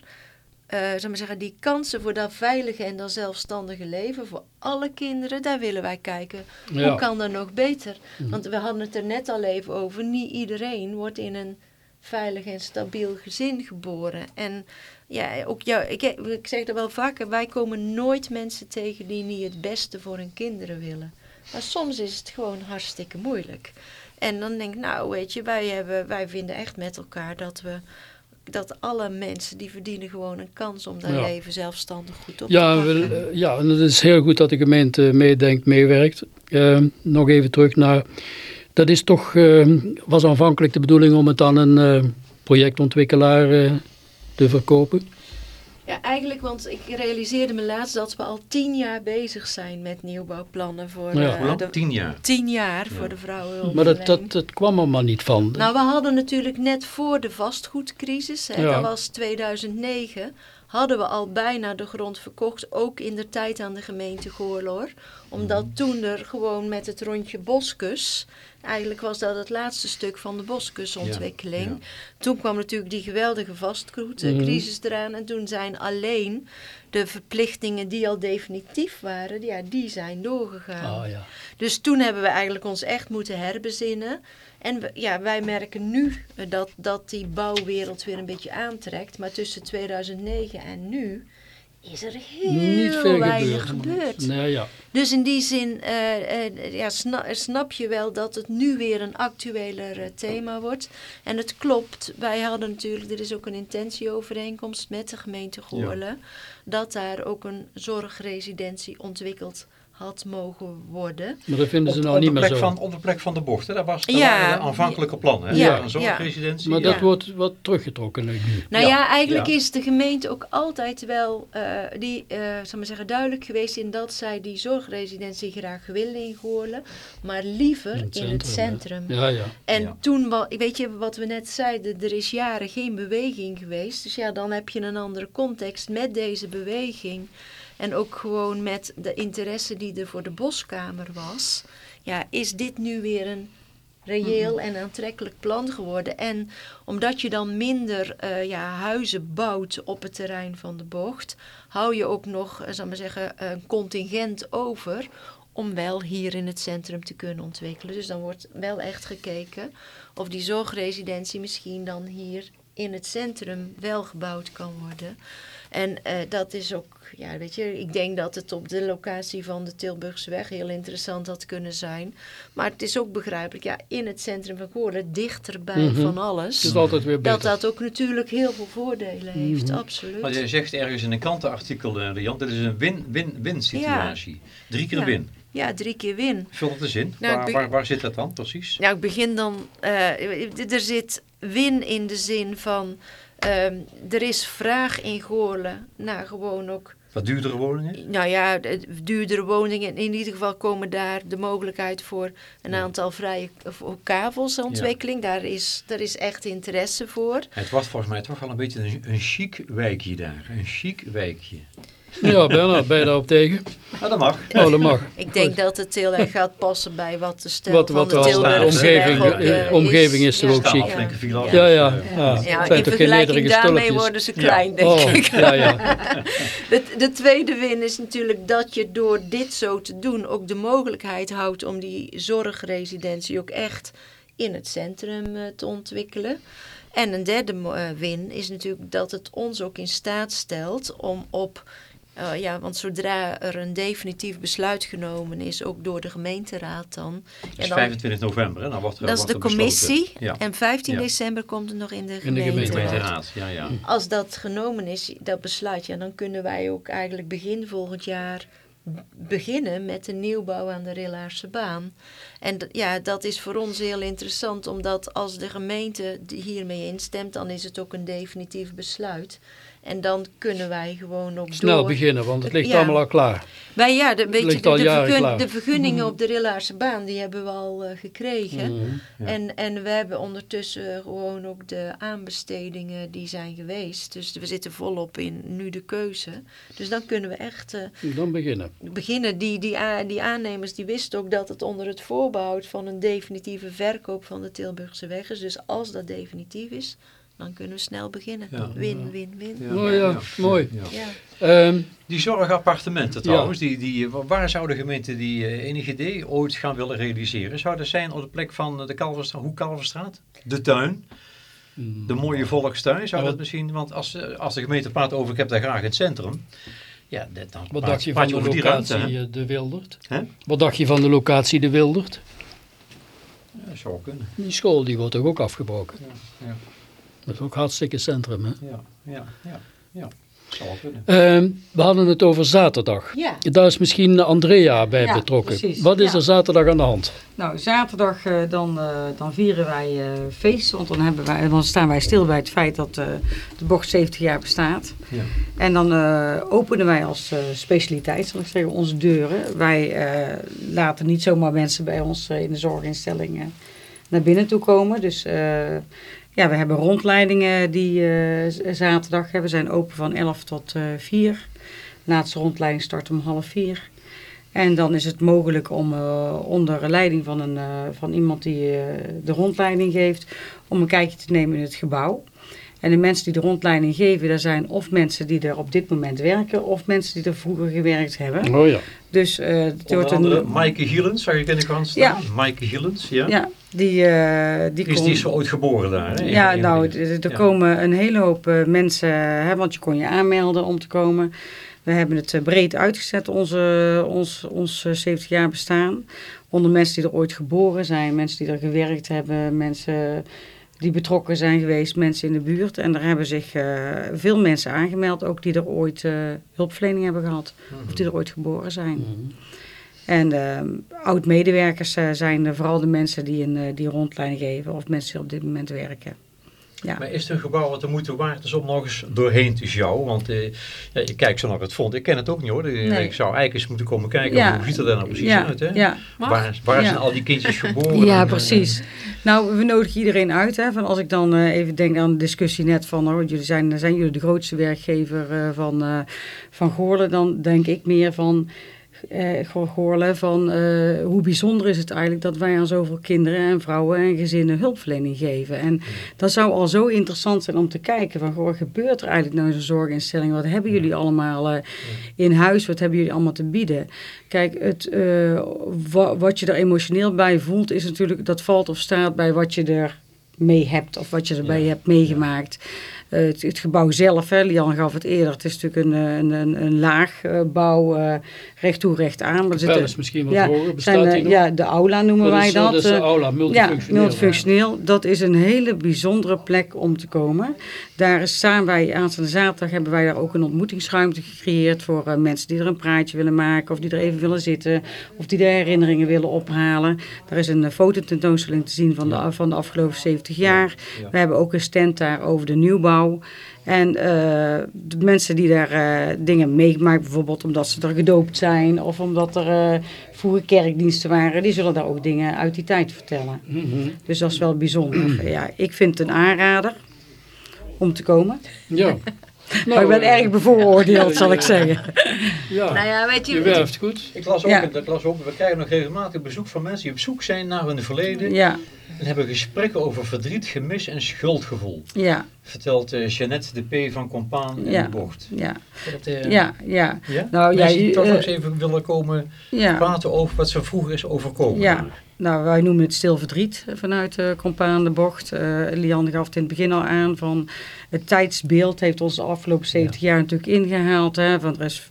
ik maar zeggen, die kansen voor dat veilige en dat zelfstandige leven voor alle kinderen, daar willen wij kijken. Ja. Hoe kan dat nog beter? Want we hadden het er net al even over. Niet iedereen wordt in een veilig en stabiel gezin geboren. En ja, ook jou, ik, ik zeg dat wel vaker, wij komen nooit mensen tegen die niet het beste voor hun kinderen willen. Maar soms is het gewoon hartstikke moeilijk. En dan denk ik, nou weet je, wij, hebben, wij vinden echt met elkaar dat we dat alle mensen die verdienen gewoon een kans om dat Ja. leven zelfstandig goed op Ja, te pakken. eh, ja, en het is heel goed dat de gemeente meedenkt, meewerkt. Eh, nog even terug naar, dat is toch, eh, was aanvankelijk de bedoeling om het aan een eh, projectontwikkelaar eh, te verkopen. Ja, eigenlijk, want ik realiseerde me laatst dat we al tien jaar bezig zijn met nieuwbouwplannen voor Ja. eh, de, Tien jaar. tien jaar Ja. voor de vrouwenhulp. Maar dat, dat, dat kwam er maar niet van. Nou, we hadden natuurlijk net voor de vastgoedcrisis, hè, Ja. dat was 2009, hadden we al bijna de grond verkocht, ook in de tijd aan de gemeente Goorloor. Omdat Mhm. toen er gewoon met het rondje Boskus, eigenlijk was dat het laatste stuk van de Boskusontwikkeling. Ja, ja. Toen kwam natuurlijk die geweldige vastgoedcrisis eraan en toen zijn alleen de verplichtingen die al definitief waren, ja, die zijn doorgegaan. Ah, ja. Dus toen hebben we eigenlijk ons echt moeten herbezinnen. En we- ja, wij merken nu eh, dat, dat die bouwwereld weer een beetje aantrekt. Maar tussen 2009 en nu is er heel veel weinig gebeurd. Nee, ja. Dus in die zin eh, eh, ja, sna- snap je wel dat het nu weer een actueler thema wordt. En het klopt, wij hadden natuurlijk, er is ook een intentieovereenkomst met de gemeente Goorlen. Dat daar ook een zorgresidentie ontwikkeld had mogen worden. Maar dat vinden ze Op, nou op niet meer plek zo. van, op de plek van de bocht, hè? dat was Ja. de aanvankelijke plannen. Hè? Ja, Een zorgresidentie. Maar Ja. dat wordt wat teruggetrokken nu. Nou Ja, ja, eigenlijk ja. is de gemeente ook altijd wel eh, die, eh, zal maar zeggen, duidelijk geweest in dat zij die zorgresidentie graag willen ingoorlen, maar liever in het centrum. Ja, ja. En Ja. toen, weet je wat we net zeiden, er is jaren geen beweging geweest. Dus ja, dan heb je een andere context met deze beweging. En ook gewoon met de interesse die er voor de boskamer was. Ja, is dit nu weer een reëel en aantrekkelijk plan geworden. En omdat je dan minder eh, ja, huizen bouwt op het terrein van de bocht, hou je ook nog, eh, zal maar zeggen, een contingent over om wel hier in het centrum te kunnen ontwikkelen. Dus dan wordt wel echt gekeken of die zorgresidentie misschien dan hier in het centrum wel gebouwd kan worden. En eh, dat is ook, ja, weet je, ik denk dat het op de locatie van de Tilburgseweg heel interessant had kunnen zijn. Maar het is ook begrijpelijk, ja, in het centrum van Goorlen, dichterbij Mhm. van alles. Het is altijd weer Dat beter. dat ook natuurlijk heel veel voordelen heeft, Mhm. absoluut. Maar jij zegt ergens in een krantenartikel, eh, Rian, dit is een win-win-win situatie. Drie keer Ja. win. Ja, drie keer win. Vul het eens in. Nou, waar zit dat dan precies? Nou, ik begin dan. eh, er zit win in de zin van. Ehm, er is vraag in Goorlen naar gewoon ook. Wat duurdere woningen? Nou ja, de- duurdere woningen. In ieder geval komen daar de mogelijkheid voor een Ja. aantal vrije kavelsontwikkeling. Daar, is, daar is echt interesse voor. Het was volgens mij toch wel een beetje een, een chic wijkje daar. Een chic wijkje. Ja, ben je daarop tegen? Nou, dat mag. Oh, dat mag. Ik denk dat het heel erg gaat passen bij wat de stijl Wat, van wat de omgeving, ook, eh, eh, omgeving is Ja. ook villa's. Ja, ja. Ja. Ja, in vergelijking daarmee worden ze klein, denk Oh, ik. ja, ja. De, de tweede win is natuurlijk dat je door dit zo te doen ook de mogelijkheid houdt om die zorgresidentie ook echt in het centrum eh, te ontwikkelen. En een derde win is natuurlijk dat het ons ook in staat stelt om op, eh, ja, want zodra er een definitief besluit genomen is, ook door de gemeenteraad dan. Het en is dan 25 november, hè? Dan wordt er, dat is de commissie Ja. en 15 Ja. december komt het nog in de In de gemeenteraad. Ja, ja. Als dat genomen is, dat besluit, ja, dan kunnen wij ook eigenlijk begin volgend jaar beginnen met de nieuwbouw aan de Rillaarse baan. En ja, dat is voor ons heel interessant, omdat als de gemeente die hiermee instemt, dan is het ook een definitief besluit. En dan kunnen wij gewoon ook Snel door. beginnen, want het ligt Ja. allemaal al klaar. Wij, ja, de, weet je, ligt de, de, vergun- vergunningen op de Rillaarse baan, die hebben we al eh, gekregen. Mhm. Ja. En, en we hebben ondertussen gewoon ook de aanbestedingen die zijn geweest. Dus we zitten volop in nu de keuze. Dus dan kunnen we echt eh, Dan beginnen. beginnen. Die, die, die aannemers die wisten ook dat het onder het voorbehoud van een definitieve verkoop van de Tilburgse weg is. Dus als dat definitief is, dan kunnen we snel beginnen. Ja. Win, win, win. Oh ja, mooi. Ja. Ja. Ehm, Die zorgappartementen trouwens, die, die, waar zou de gemeente die eh, enig idee ooit gaan willen realiseren? Zou dat zijn op de plek van de Kalverstraat, hoe Kalverstraat? De tuin? De mooie volkstuin? Zou dat misschien, want als, eh, als de gemeente praat over ik heb daar graag het centrum. Ja, dat- dan wat praat, dacht je van de ruimte. locatie eh, De Wildert? Hè? Wat dacht je van de locatie De Wildert? Ja, dat zou kunnen. Die school die wordt toch ook afgebroken? Ja, ja, Dat is ook hartstikke centrum. Hè? ja, ja, ja, ja. Ehm, we hadden het over zaterdag. Ja. Daar is misschien Andrea bij Ja, betrokken. precies. Wat is Ja. er zaterdag aan de hand? Nou, zaterdag eh, dan, eh, dan vieren wij eh, feest, want dan, hebben wij, dan staan wij stil bij het feit dat eh, de bocht 70 jaar bestaat. Ja. En dan eh, openen wij als eh, specialiteit, zal ik zeggen, onze deuren. Wij eh, laten niet zomaar mensen bij ons in de zorginstelling eh, naar binnen toe komen. Dus eh, ja, we hebben rondleidingen die eh, zaterdag hebben. We zijn open van 11 tot eh 4. De laatste rondleiding start om half 4. En dan is het mogelijk om eh, onder leiding van, een, eh, van iemand die eh, de rondleiding geeft, om een kijkje te nemen in het gebouw. En de mensen die de rondleiding geven, dat zijn of mensen die er op dit moment werken, of mensen die er vroeger gewerkt hebben. Oh ja. Dus eh het Onder wordt een. Maaike Gielens, zag ik in de krant staan. Ja. Maaike Gielens, ja. Ja, die, eh die is, kon- die is zo ooit geboren daar. Hè? Ja, nou, er ja. komen een hele hoop eh, mensen, hè, want je kon je aanmelden om te komen. We hebben het eh, breed uitgezet, onze, ons, ons eh, 70 jaar bestaan. Onder mensen die er ooit geboren zijn, mensen die er gewerkt hebben, mensen die betrokken zijn geweest, mensen in de buurt. En er hebben zich eh, veel mensen aangemeld, ook die er ooit eh, hulpverlening hebben gehad. Of die er ooit geboren zijn. Mhm. En ehm, oud-medewerkers eh, zijn vooral de mensen die een eh, die rondleiding geven of mensen die op dit moment werken. Ja. Maar is het een gebouw wat de moeite waard is om nog eens doorheen te sjouwen? Want eh, ja, ik kijk zo naar het fond. Ik ken het ook niet hoor. Nee. Ik zou eigenlijk eens moeten komen kijken. Ja. Hoe ziet het er nou precies ja, uit? Hè? Ja, Waar, waar Ja. zijn al die kindjes geboren? ja, En, precies. Nou, we nodigen iedereen uit. Hè, van als ik dan eh, even denk aan de discussie net van... Oh, jullie zijn, zijn jullie de grootste werkgever eh, van, eh van Goorlen... dan denk ik meer van... eh, van eh, hoe bijzonder is het eigenlijk dat wij aan zoveel kinderen en vrouwen en gezinnen hulpverlening geven. En dat zou al zo interessant zijn om te kijken van, goh, wat gebeurt er eigenlijk nou in zo'n zorginstelling? Wat hebben jullie allemaal eh, in huis? Wat hebben jullie allemaal te bieden? Kijk, het, eh, wa- wat je er emotioneel bij voelt is natuurlijk, dat valt of staat bij wat je er mee hebt of wat je erbij hebt meegemaakt. Het, het, gebouw zelf, hè, Lian gaf het eerder, het is natuurlijk een, een, een, een laag uh, bouw, recht toe, recht aan. Het is misschien wat ja, hoger, bestaat zijn, Ja, de aula noemen dat wij is, dat. Dat is de aula, multifunctioneel. Ja, multifunctioneel. Dat is een hele bijzondere plek om te komen. Daar staan wij, aanstaande zaterdag hebben wij daar ook een ontmoetingsruimte gecreëerd voor mensen die er een praatje willen maken of die er even willen zitten of die de herinneringen willen ophalen. Daar is een fototentoonstelling te zien van de, van de afgelopen 70 jaar. We hebben ook een stand daar over de nieuwbouw. En uh, de mensen die daar uh, dingen meegemaakt, bijvoorbeeld omdat ze er gedoopt zijn of omdat er uh, vroeger kerkdiensten waren, die zullen daar ook dingen uit die tijd vertellen. Mm -hmm. Dus dat is wel bijzonder. ja, ik vind het een aanrader om te komen. Ja. Nou, maar ik ben erg bevooroordeeld, zal ik zeggen. Ja, nou ja, weet je, je werft goed. Ik las, ook, ja. ik las ook, we krijgen nog regelmatig bezoek van mensen die op zoek zijn naar hun verleden. Ja. En hebben gesprekken over verdriet, gemis en schuldgevoel. Ja. Vertelt uh, Jeannette de P. van Compaan in ja. de bocht. Ja. Dat, uh, ja, ja. ja. Nou, Mensen ja, die toch uh, nog eens even willen komen ja. praten over wat ze vroeger is overkomen. Ja. Nou, wij noemen het stil verdriet vanuit de Compaan de bocht. Uh, Lian gaf het in het begin al aan van het tijdsbeeld heeft ons de afgelopen 70 jaar natuurlijk ingehaald. Hè, want er is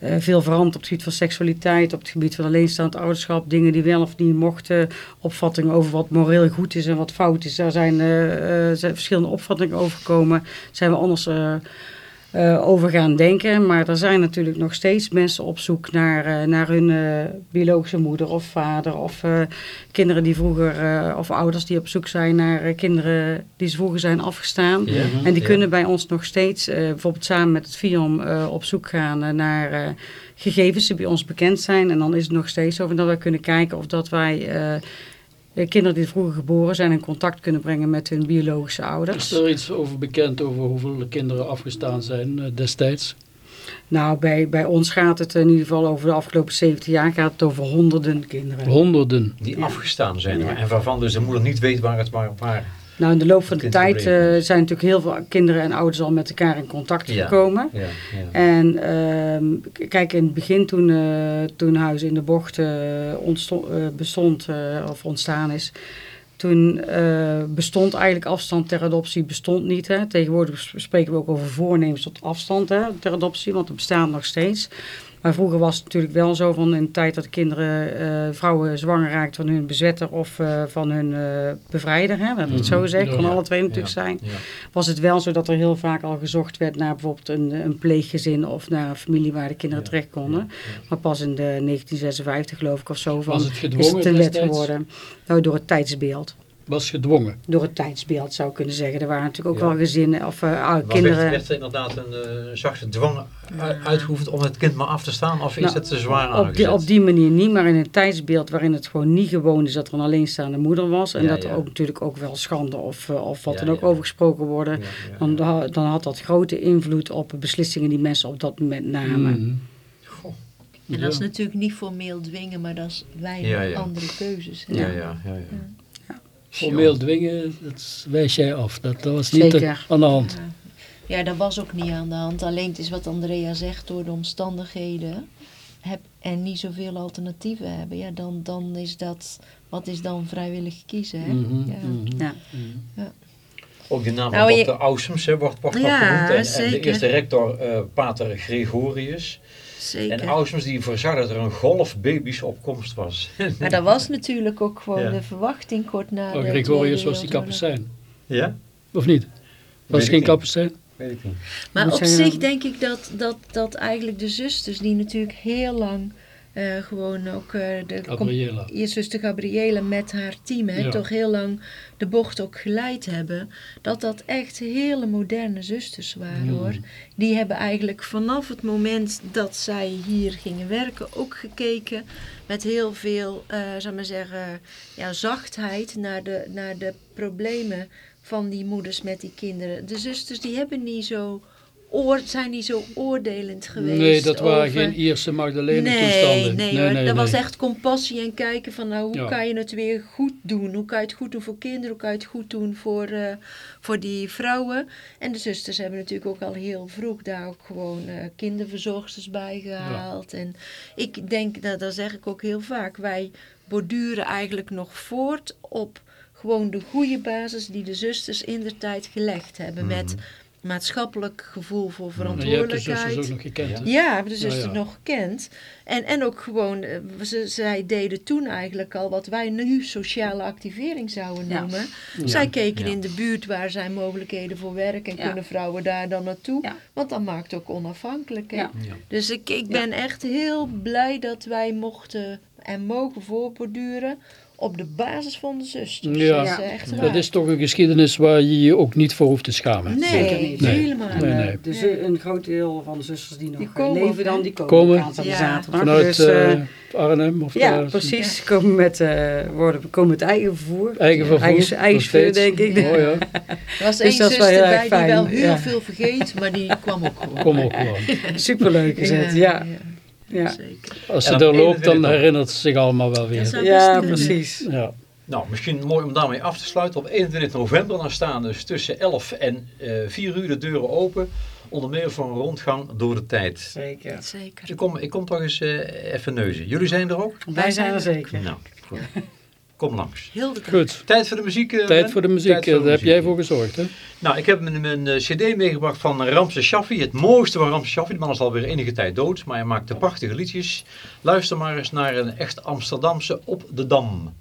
uh, veel veranderd op het gebied van seksualiteit, op het gebied van alleenstaand ouderschap, dingen die wel of niet mochten, opvattingen over wat moreel goed is en wat fout is. Daar zijn, uh, zijn verschillende opvattingen over gekomen. Zijn we anders uh, over gaan denken. Maar er zijn natuurlijk nog steeds mensen op zoek naar, uh, naar hun uh, biologische moeder of vader. Of kinderen die vroeger, of ouders die op zoek zijn naar kinderen die ze vroeger zijn afgestaan. Ja, en die ja. kunnen bij ons nog steeds, bijvoorbeeld samen met het FIOM, op zoek gaan naar gegevens die bij ons bekend zijn. En dan is het nog steeds zo dat we kunnen kijken of dat wij kinderen die vroeger geboren zijn in contact kunnen brengen met hun biologische ouders. Is er iets over bekend over hoeveel kinderen afgestaan zijn uh, destijds? Nou, bij, bij ons gaat het in ieder geval over de afgelopen 17 jaar gaat het over honderden kinderen. Honderden. Die Ja. afgestaan zijn Ja. en waarvan dus de moeder niet weet waar het waar, waar Nou, in de loop van de tijd eh, zijn natuurlijk heel veel kinderen en ouders al met elkaar in contact Ja. gekomen. ja, ja. En ehm, kijk, in het begin toen, eh toen Huis in de Bocht eh, ontsto- eh, bestond of ontstaan is, toen bestond eigenlijk afstand ter adoptie bestond niet. Hè. Tegenwoordig sp- spreken we ook over voornemens tot afstand hè, ter adoptie, want het bestaat nog steeds. Maar vroeger was het natuurlijk wel zo van in de tijd dat kinderen, eh, vrouwen zwanger raakten van hun bezetter of eh, van hun eh, bevrijder, hè, dat ik het zo Mhm. zeg, Ja. kan alle twee natuurlijk Ja. zijn Ja. was het wel zo dat er heel vaak al gezocht werd naar bijvoorbeeld een, een pleeggezin of naar een familie waar de kinderen terecht konden. Maar pas in de 1956 geloof ik of zo van, Was het is het een wet geworden. Nou, door het tijdsbeeld. Was gedwongen. Door het tijdsbeeld zou ik kunnen zeggen. Er waren natuurlijk ook Ja. wel gezinnen of Maar kinderen. werd, werd er inderdaad een eh, zachte dwang uitgeoefend om het kind maar af te staan? Of is Nou, het te zwaar op die, op die manier niet, maar in een tijdsbeeld waarin het gewoon niet gewoon is dat er een alleenstaande moeder was. En Ja, dat er ook natuurlijk ook wel schande of, eh, of wat Ja, dan ook ja. over gesproken worden. Ja, ja, Dan, dan had dat grote invloed op beslissingen die mensen op dat moment namen. Goh. En dat is natuurlijk niet formeel dwingen, maar dat is weinig Ja, ja. andere keuzes. hè. Ja, ja, ja. Formeel dwingen, dat wijs jij af. Dat, dat was niet aan de hand. Ja. Ja, dat was ook niet aan de hand. Alleen het is wat Andrea zegt, door de omstandigheden heb, en niet zoveel alternatieven hebben, ja, dan, dan is dat, wat is dan vrijwillig kiezen? Hè? Mhm, ja. mhm. Ja. Ook de naam van Nou, je- dokter Ausums hè, wordt, wordt Ja, genoemd. En, en de eerste rector, eh, pater Gregorius. Zeker. En Ausums die voorzag dat er een golf baby's op komst was. Maar dat was natuurlijk ook gewoon Ja. de verwachting kort na Oh, de Gregorius was die kapitein. ja? Of niet? Was ik geen kapitein? Weet ik niet. Maar Moet op zich denk ik dat, dat, dat eigenlijk de zusters, die natuurlijk heel lang eh, gewoon ook eh, de Gabriela. je zuster Gabriele met haar team, hè, Ja. toch heel lang de bocht ook geleid hebben, dat dat echt hele moderne zusters waren Mm. hoor. Die hebben eigenlijk vanaf het moment dat zij hier gingen werken ook gekeken met heel veel, eh zou maar zeggen, ja, zachtheid naar de, naar de problemen van die moeders met die kinderen. De zusters die hebben niet zo oor, zijn niet zo oordelend geweest. Nee, dat waren over- geen Ierse Magdalene Nee, toestanden. nee, hoor. dat was echt compassie en kijken van nou, hoe Ja. kan je het weer goed doen? Hoe kan je het goed doen voor kinderen? Hoe kan je het goed doen voor, eh, voor die vrouwen? En de zusters hebben natuurlijk ook al heel vroeg daar ook gewoon eh, kinderverzorgsters bij gehaald. En ik denk, dat, dat zeg ik ook heel vaak, wij borduren eigenlijk nog voort op gewoon de goede basis die de zusters in de tijd gelegd hebben. Met maatschappelijk gevoel voor En je hebt de zusters verantwoordelijkheid. ook nog gekend. hè? Ja, hebben de Ja, ja. nog gekend. En, en ook gewoon, eh, ze, zij deden toen eigenlijk al wat wij nu sociale activering zouden Ja. noemen. Zij keken Ja. in de buurt waar zijn mogelijkheden voor werk en Ja. kunnen vrouwen daar dan naartoe. Ja. Want dat maakt ook onafhankelijk. hè. Ja. Ja. Dus ik, ik ben echt heel blij dat wij mochten en mogen voorborduren op de basis van de zusters. Ja. Dat is echt Ja. Dat is toch een geschiedenis waar je je ook niet voor hoeft te schamen. Nee, Zeker niet. Nee. helemaal Nee, nee. Dus Nee. een groot deel van de zusters die nog Die komen leven dan, die komen, Komen. Ja. zaterdag. Vanuit dus, eh, eh, Arnhem of ja, daar- precies. Komen met, eh, worden, komen met eigen vervoer. Eigen vervoer. Eigen, steeds. denk ik. Oh ja, Er was Dus één zuster erg bij die wel heel ja. veel vergeet, maar die kwam ook gewoon. kom ook gewoon. Superleuk is het, ja. Ja. zeker. Als ze En er op loopt, dan 21 herinnert ze zich allemaal wel weer. Ja, precies. Ja. Nou, misschien mooi om daarmee af te sluiten. Op 21 november dan staan dus tussen 11 en eh 4 uur de deuren open. Onder meer voor een rondgang door de tijd. Zeker. Zeker. Ik kom, ik kom toch eens eh, even neuzen. Jullie zijn er ook? Wij zijn er zeker. Nou, goed. Kom langs. Heel de tijd. Goed, Tijd voor de muziek. eh, tijd voor de muziek. Voor eh, de Daar heb muziek. jij voor gezorgd, hè? Nou, ik heb mijn, mijn eh, cd meegebracht van Ramses Shaffi. Het mooiste van Ramses Shaffi. De man is alweer enige tijd dood, maar hij maakte prachtige liedjes. Luister maar eens naar een echt Amsterdamse Op de Dam.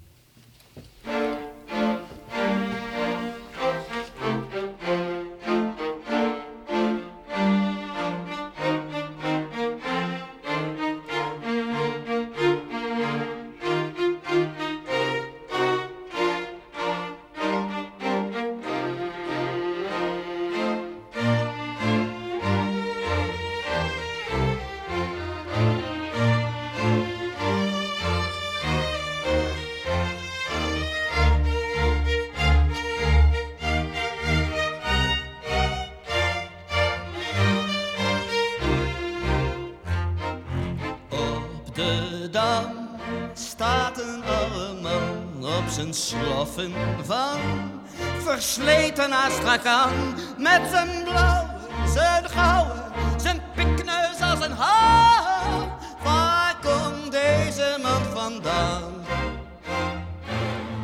Op de dam staat een oude man op zijn sloffen van versleten astrakhan met zijn blauwe, zijn gouden, zijn pikneus als een haan. Waar komt deze man vandaan?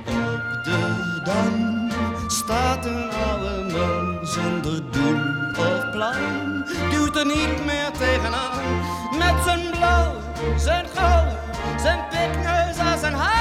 Op de dam staat een oude man zonder doel of plan. Duwt er niet meer tegenaan met zijn blauw, zijn gouden, zijn pikneus een haan.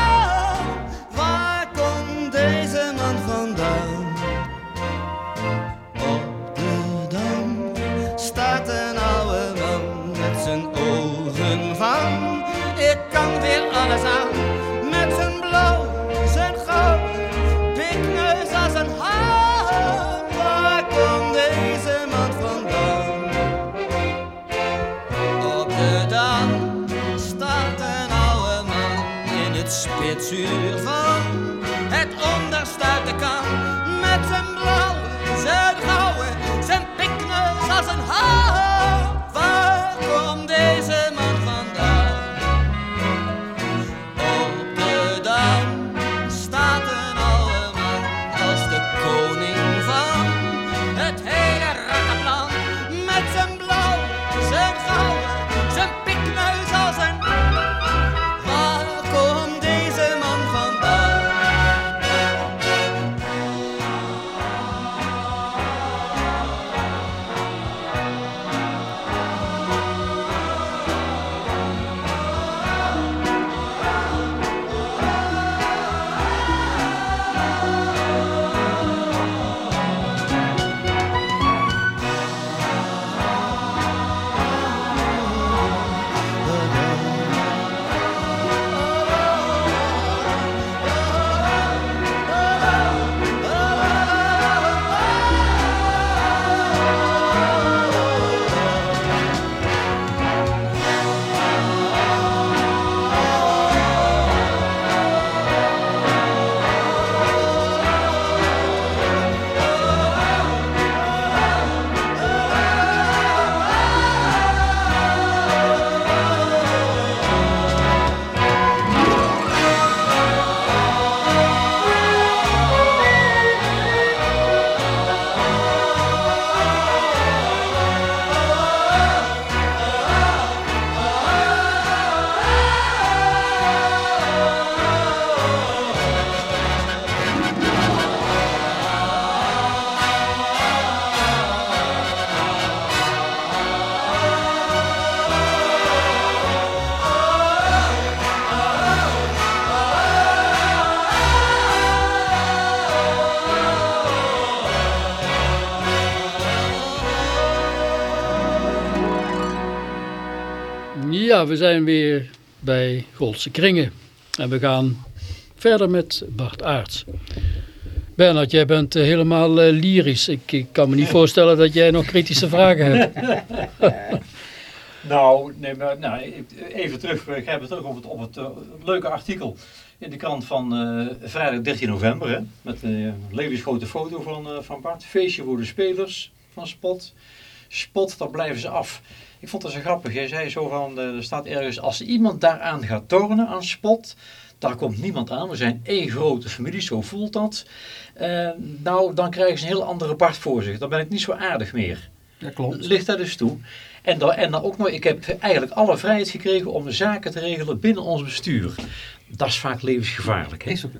We zijn weer bij Goldse Kringen. En we gaan verder met Bart Aarts. Bernard, jij bent eh, helemaal eh, lyrisch. Ik, ik kan me niet voorstellen dat jij nog kritische vragen hebt. Nou, nee, maar, nou, even terug, we hebben terug op het, op het, uh, leuke artikel in de krant van vrijdag 13 november. Hè, met een levensgrote foto van, van Bart. Feestje voor de spelers van Spot. Spot, daar blijven ze af. Ik vond dat zo grappig. Jij zei zo van, er staat ergens, als iemand daaraan gaat tornen aan Spot, daar komt niemand aan. We zijn één grote familie, zo voelt dat. nou, dan krijgen ze een heel andere Bart voor zich. Dan ben ik niet zo aardig meer. Dat klopt. Ligt daar dus toe. En dan, en dan ook nog, ik heb eigenlijk alle vrijheid gekregen om zaken te regelen binnen ons bestuur. Dat is vaak levensgevaarlijk. Hè? Is, ook,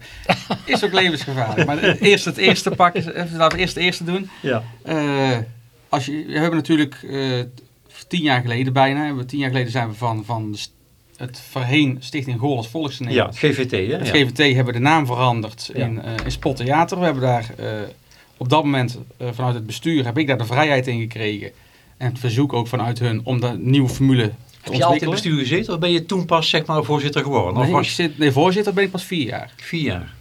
is ook levensgevaarlijk. Maar eerst het eerste pakken, laten we eerst het eerste doen. Ja. Uh, als je, we hebben natuurlijk uh, tien jaar geleden bijna, we, tien jaar geleden zijn we van, van het voorheen Stichting Goorles Volkstoneel. Ja, het GVT. Hè? Het ja. GVT hebben de naam veranderd ja. in, uh, in Spot Theater. We hebben daar op dat moment vanuit het bestuur, heb ik daar de vrijheid in gekregen en het verzoek ook vanuit hun om de nieuwe formule te Heb je altijd in het bestuur gezeten of ben je toen pas zeg maar voorzitter geworden? Nee, of was ik zit, nee, voorzitter ben ik pas vier jaar. Vier jaar.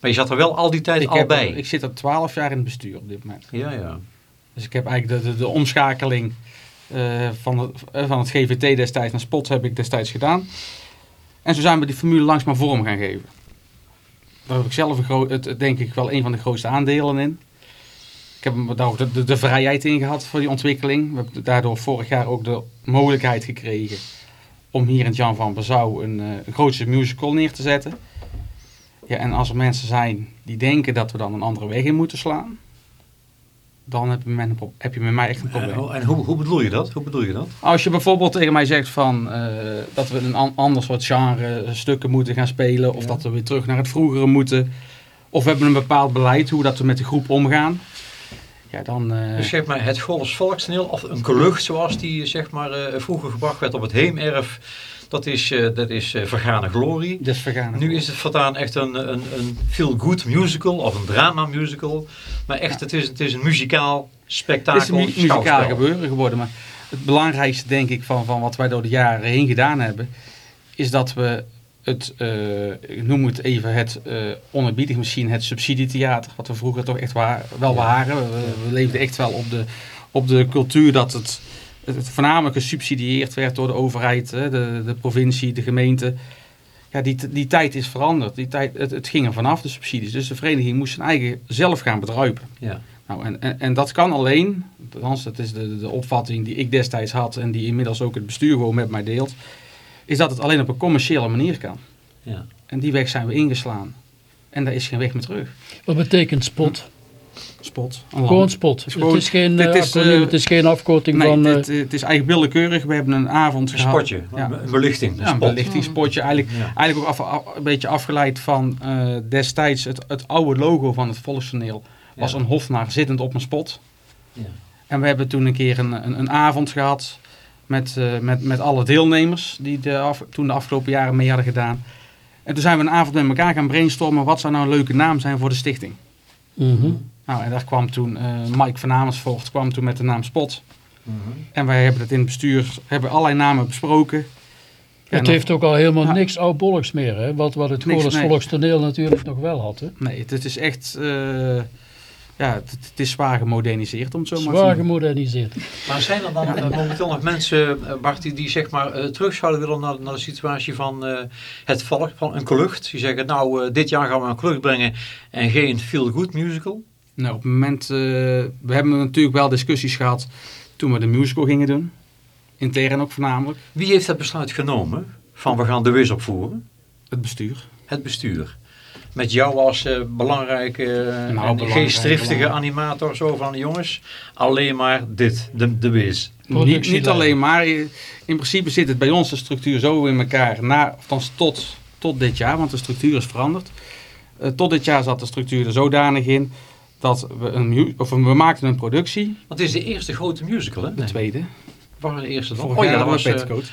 Maar je zat er wel al die tijd ik al heb, bij? Ik zit er twaalf jaar in het bestuur op dit moment. Ja, ja. Dus ik heb eigenlijk de, de, omschakeling uh, van, het, van het GVT destijds naar Spot heb ik destijds gedaan. En zo zijn we die formule langs maar vorm gaan geven. Daar heb ik zelf een groot, het, denk ik wel een van de grootste aandelen in. Ik heb daar ook de, de, vrijheid in gehad voor die ontwikkeling. We hebben daardoor vorig jaar ook de mogelijkheid gekregen om hier in Jan van Bezouw een, een grootste musical neer te zetten. Ja, en als er mensen zijn die denken dat we dan een andere weg in moeten slaan, dan heb je met, een, heb je met mij echt een probleem. En, en hoe, hoe, bedoel je dat? hoe bedoel je dat? Als je bijvoorbeeld tegen mij zegt van, uh, dat we een an, ander soort genre stukken moeten gaan spelen, of ja. dat we weer terug naar het vroegere moeten, of we hebben een bepaald beleid hoe dat we met de groep omgaan. Ja, dan, uh... Dus zeg maar het volkstoneel, of een gelucht zoals die zeg maar uh, vroeger gebracht werd op het Heemerf, dat is, uh, dat is vergane glorie. Dat is vergane nu is het voortaan echt een, een, een feel-good musical of een drama musical. Maar echt, het, is, het is een muzikaal spektakel. Het is een mu muzikaal gebeuren geworden. Maar het belangrijkste denk ik van, van wat wij door de jaren heen gedaan hebben, is dat we het, uh, ik noem het even het uh, onerbiedig misschien het subsidietheater, wat we vroeger toch echt waar, wel waren. We, we, leefden echt wel op de, op de cultuur dat het, het voornamelijk gesubsidieerd werd door de overheid, hè, de, de provincie, de gemeente. Ja, die, die tijd is veranderd. Die tijd, het, het ging er vanaf, de subsidies. Dus de vereniging moest zijn eigen zelf gaan bedruipen. Ja. Nou, en, en, en dat kan alleen, althans dat is de, de opvatting die ik destijds had en die inmiddels ook het bestuur gewoon met mij deelt, is dat het alleen op een commerciële manier kan. Ja. En die weg zijn we ingeslaan. En daar is geen weg meer terug. Wat betekent spot? Spot. Gewoon spot. Het, gewoon, het, is geen, dit is, uh, het is geen afkorting nee, van... Uh, het, het is eigenlijk willekeurig. We hebben een avond Een gehad. spotje, Ja. een belichting. Ja, een belichtingspotje. Eigenlijk, Ja. eigenlijk ook af, af- een beetje afgeleid van eh, destijds het, het oude logo van het volkstoneel. Was Ja. een hofnaar zittend op een spot. Ja. En we hebben toen een keer een, een, een avond gehad met, eh, met, met alle deelnemers die de af, toen de afgelopen jaren mee hadden gedaan. En toen zijn we een avond met elkaar gaan brainstormen. Wat zou nou een leuke naam zijn voor de stichting? Mhm. Nou, en daar kwam toen eh, Mike van Amersfoort kwam toen met de naam Spot. Mhm. En wij hebben het in het bestuur, hebben allerlei namen besproken. Ja, Het en heeft ook al helemaal Ja. niks oudbolligs meer, hè? Wat, wat het Niks, Goorles nee. volkstoneel natuurlijk nog wel had. Hè? Nee, het, het is echt, eh, ja, het, het is zwaar gemoderniseerd om het zo maar te Zwaar noemen. gemoderniseerd. Maar zijn er dan eh, momenteel nog mensen, Bart, die, die zeg maar terug zouden willen naar, naar de situatie van eh, het volk, van een klucht? Die zeggen, nou, eh, dit jaar gaan we een klucht brengen en geen feel-good musical? Nou, op het moment, eh, we hebben natuurlijk wel discussies gehad toen we de musical gingen doen. Intern ook voornamelijk, Wie heeft dat besluit genomen van we gaan de WIS opvoeren? het bestuur. Het bestuur. Met jou als eh, belangrijke en belangrijk, geestdriftige belangrijk. animator zo van jongens, alleen maar dit, de, de WIS. Niet, niet alleen maar, in principe zit het bij ons de structuur zo in elkaar, na, althans tot, tot dit jaar, want de structuur is veranderd. Tot dit jaar zat de structuur er zodanig in dat we een, of we maakten een productie, Want het is de eerste grote musical, hè? de tweede. Waar de eerste dan? Vorig Oh ja, dat was, eh, Petticoat.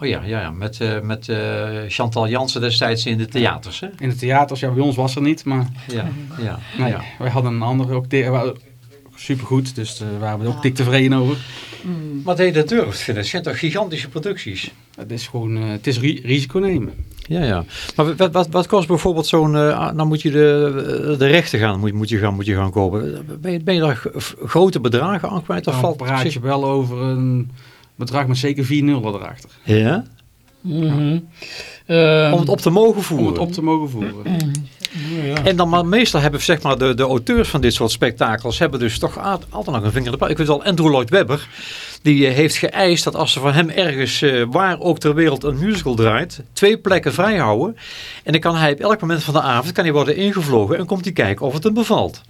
oh ja, ja, ja, met, eh, met eh, Chantal Jansen destijds in de theaters, hè? In de theaters, ja, bij ons was er niet, maar Ja, ja, nee, ja. wij hadden een andere ook. supergoed. Dus daar waren we ook dik tevreden over. Wat hij dat durft, dat zijn toch gigantische producties? Het is gewoon, eh, het is ri- risico nemen. Ja, ja. Maar wat, wat, wat kost bijvoorbeeld zo'n, eh, ah, dan moet je de, de rechten gaan, moet, moet, je gaan, moet je gaan kopen. Ben je, ben je daar grote bedragen aan kwijt? Of Dan valt praat je wel over een bedrag met zeker 4 nullen erachter. Ja? Mhm. Ehm, Om het op te mogen Om voeren. het op te mogen voeren. ja. En dan maar meestal hebben zeg maar, de, de auteurs van dit soort spektakels hebben dus toch altijd nog een vinger in de pap. Ik weet wel, Andrew Lloyd Webber, die eh, heeft geëist dat als ze van hem ergens, eh, waar ook ter wereld een musical draait, twee plekken vrijhouden. En dan kan hij op elk moment van de avond kan hij worden ingevlogen en komt hij kijken of het hem bevalt.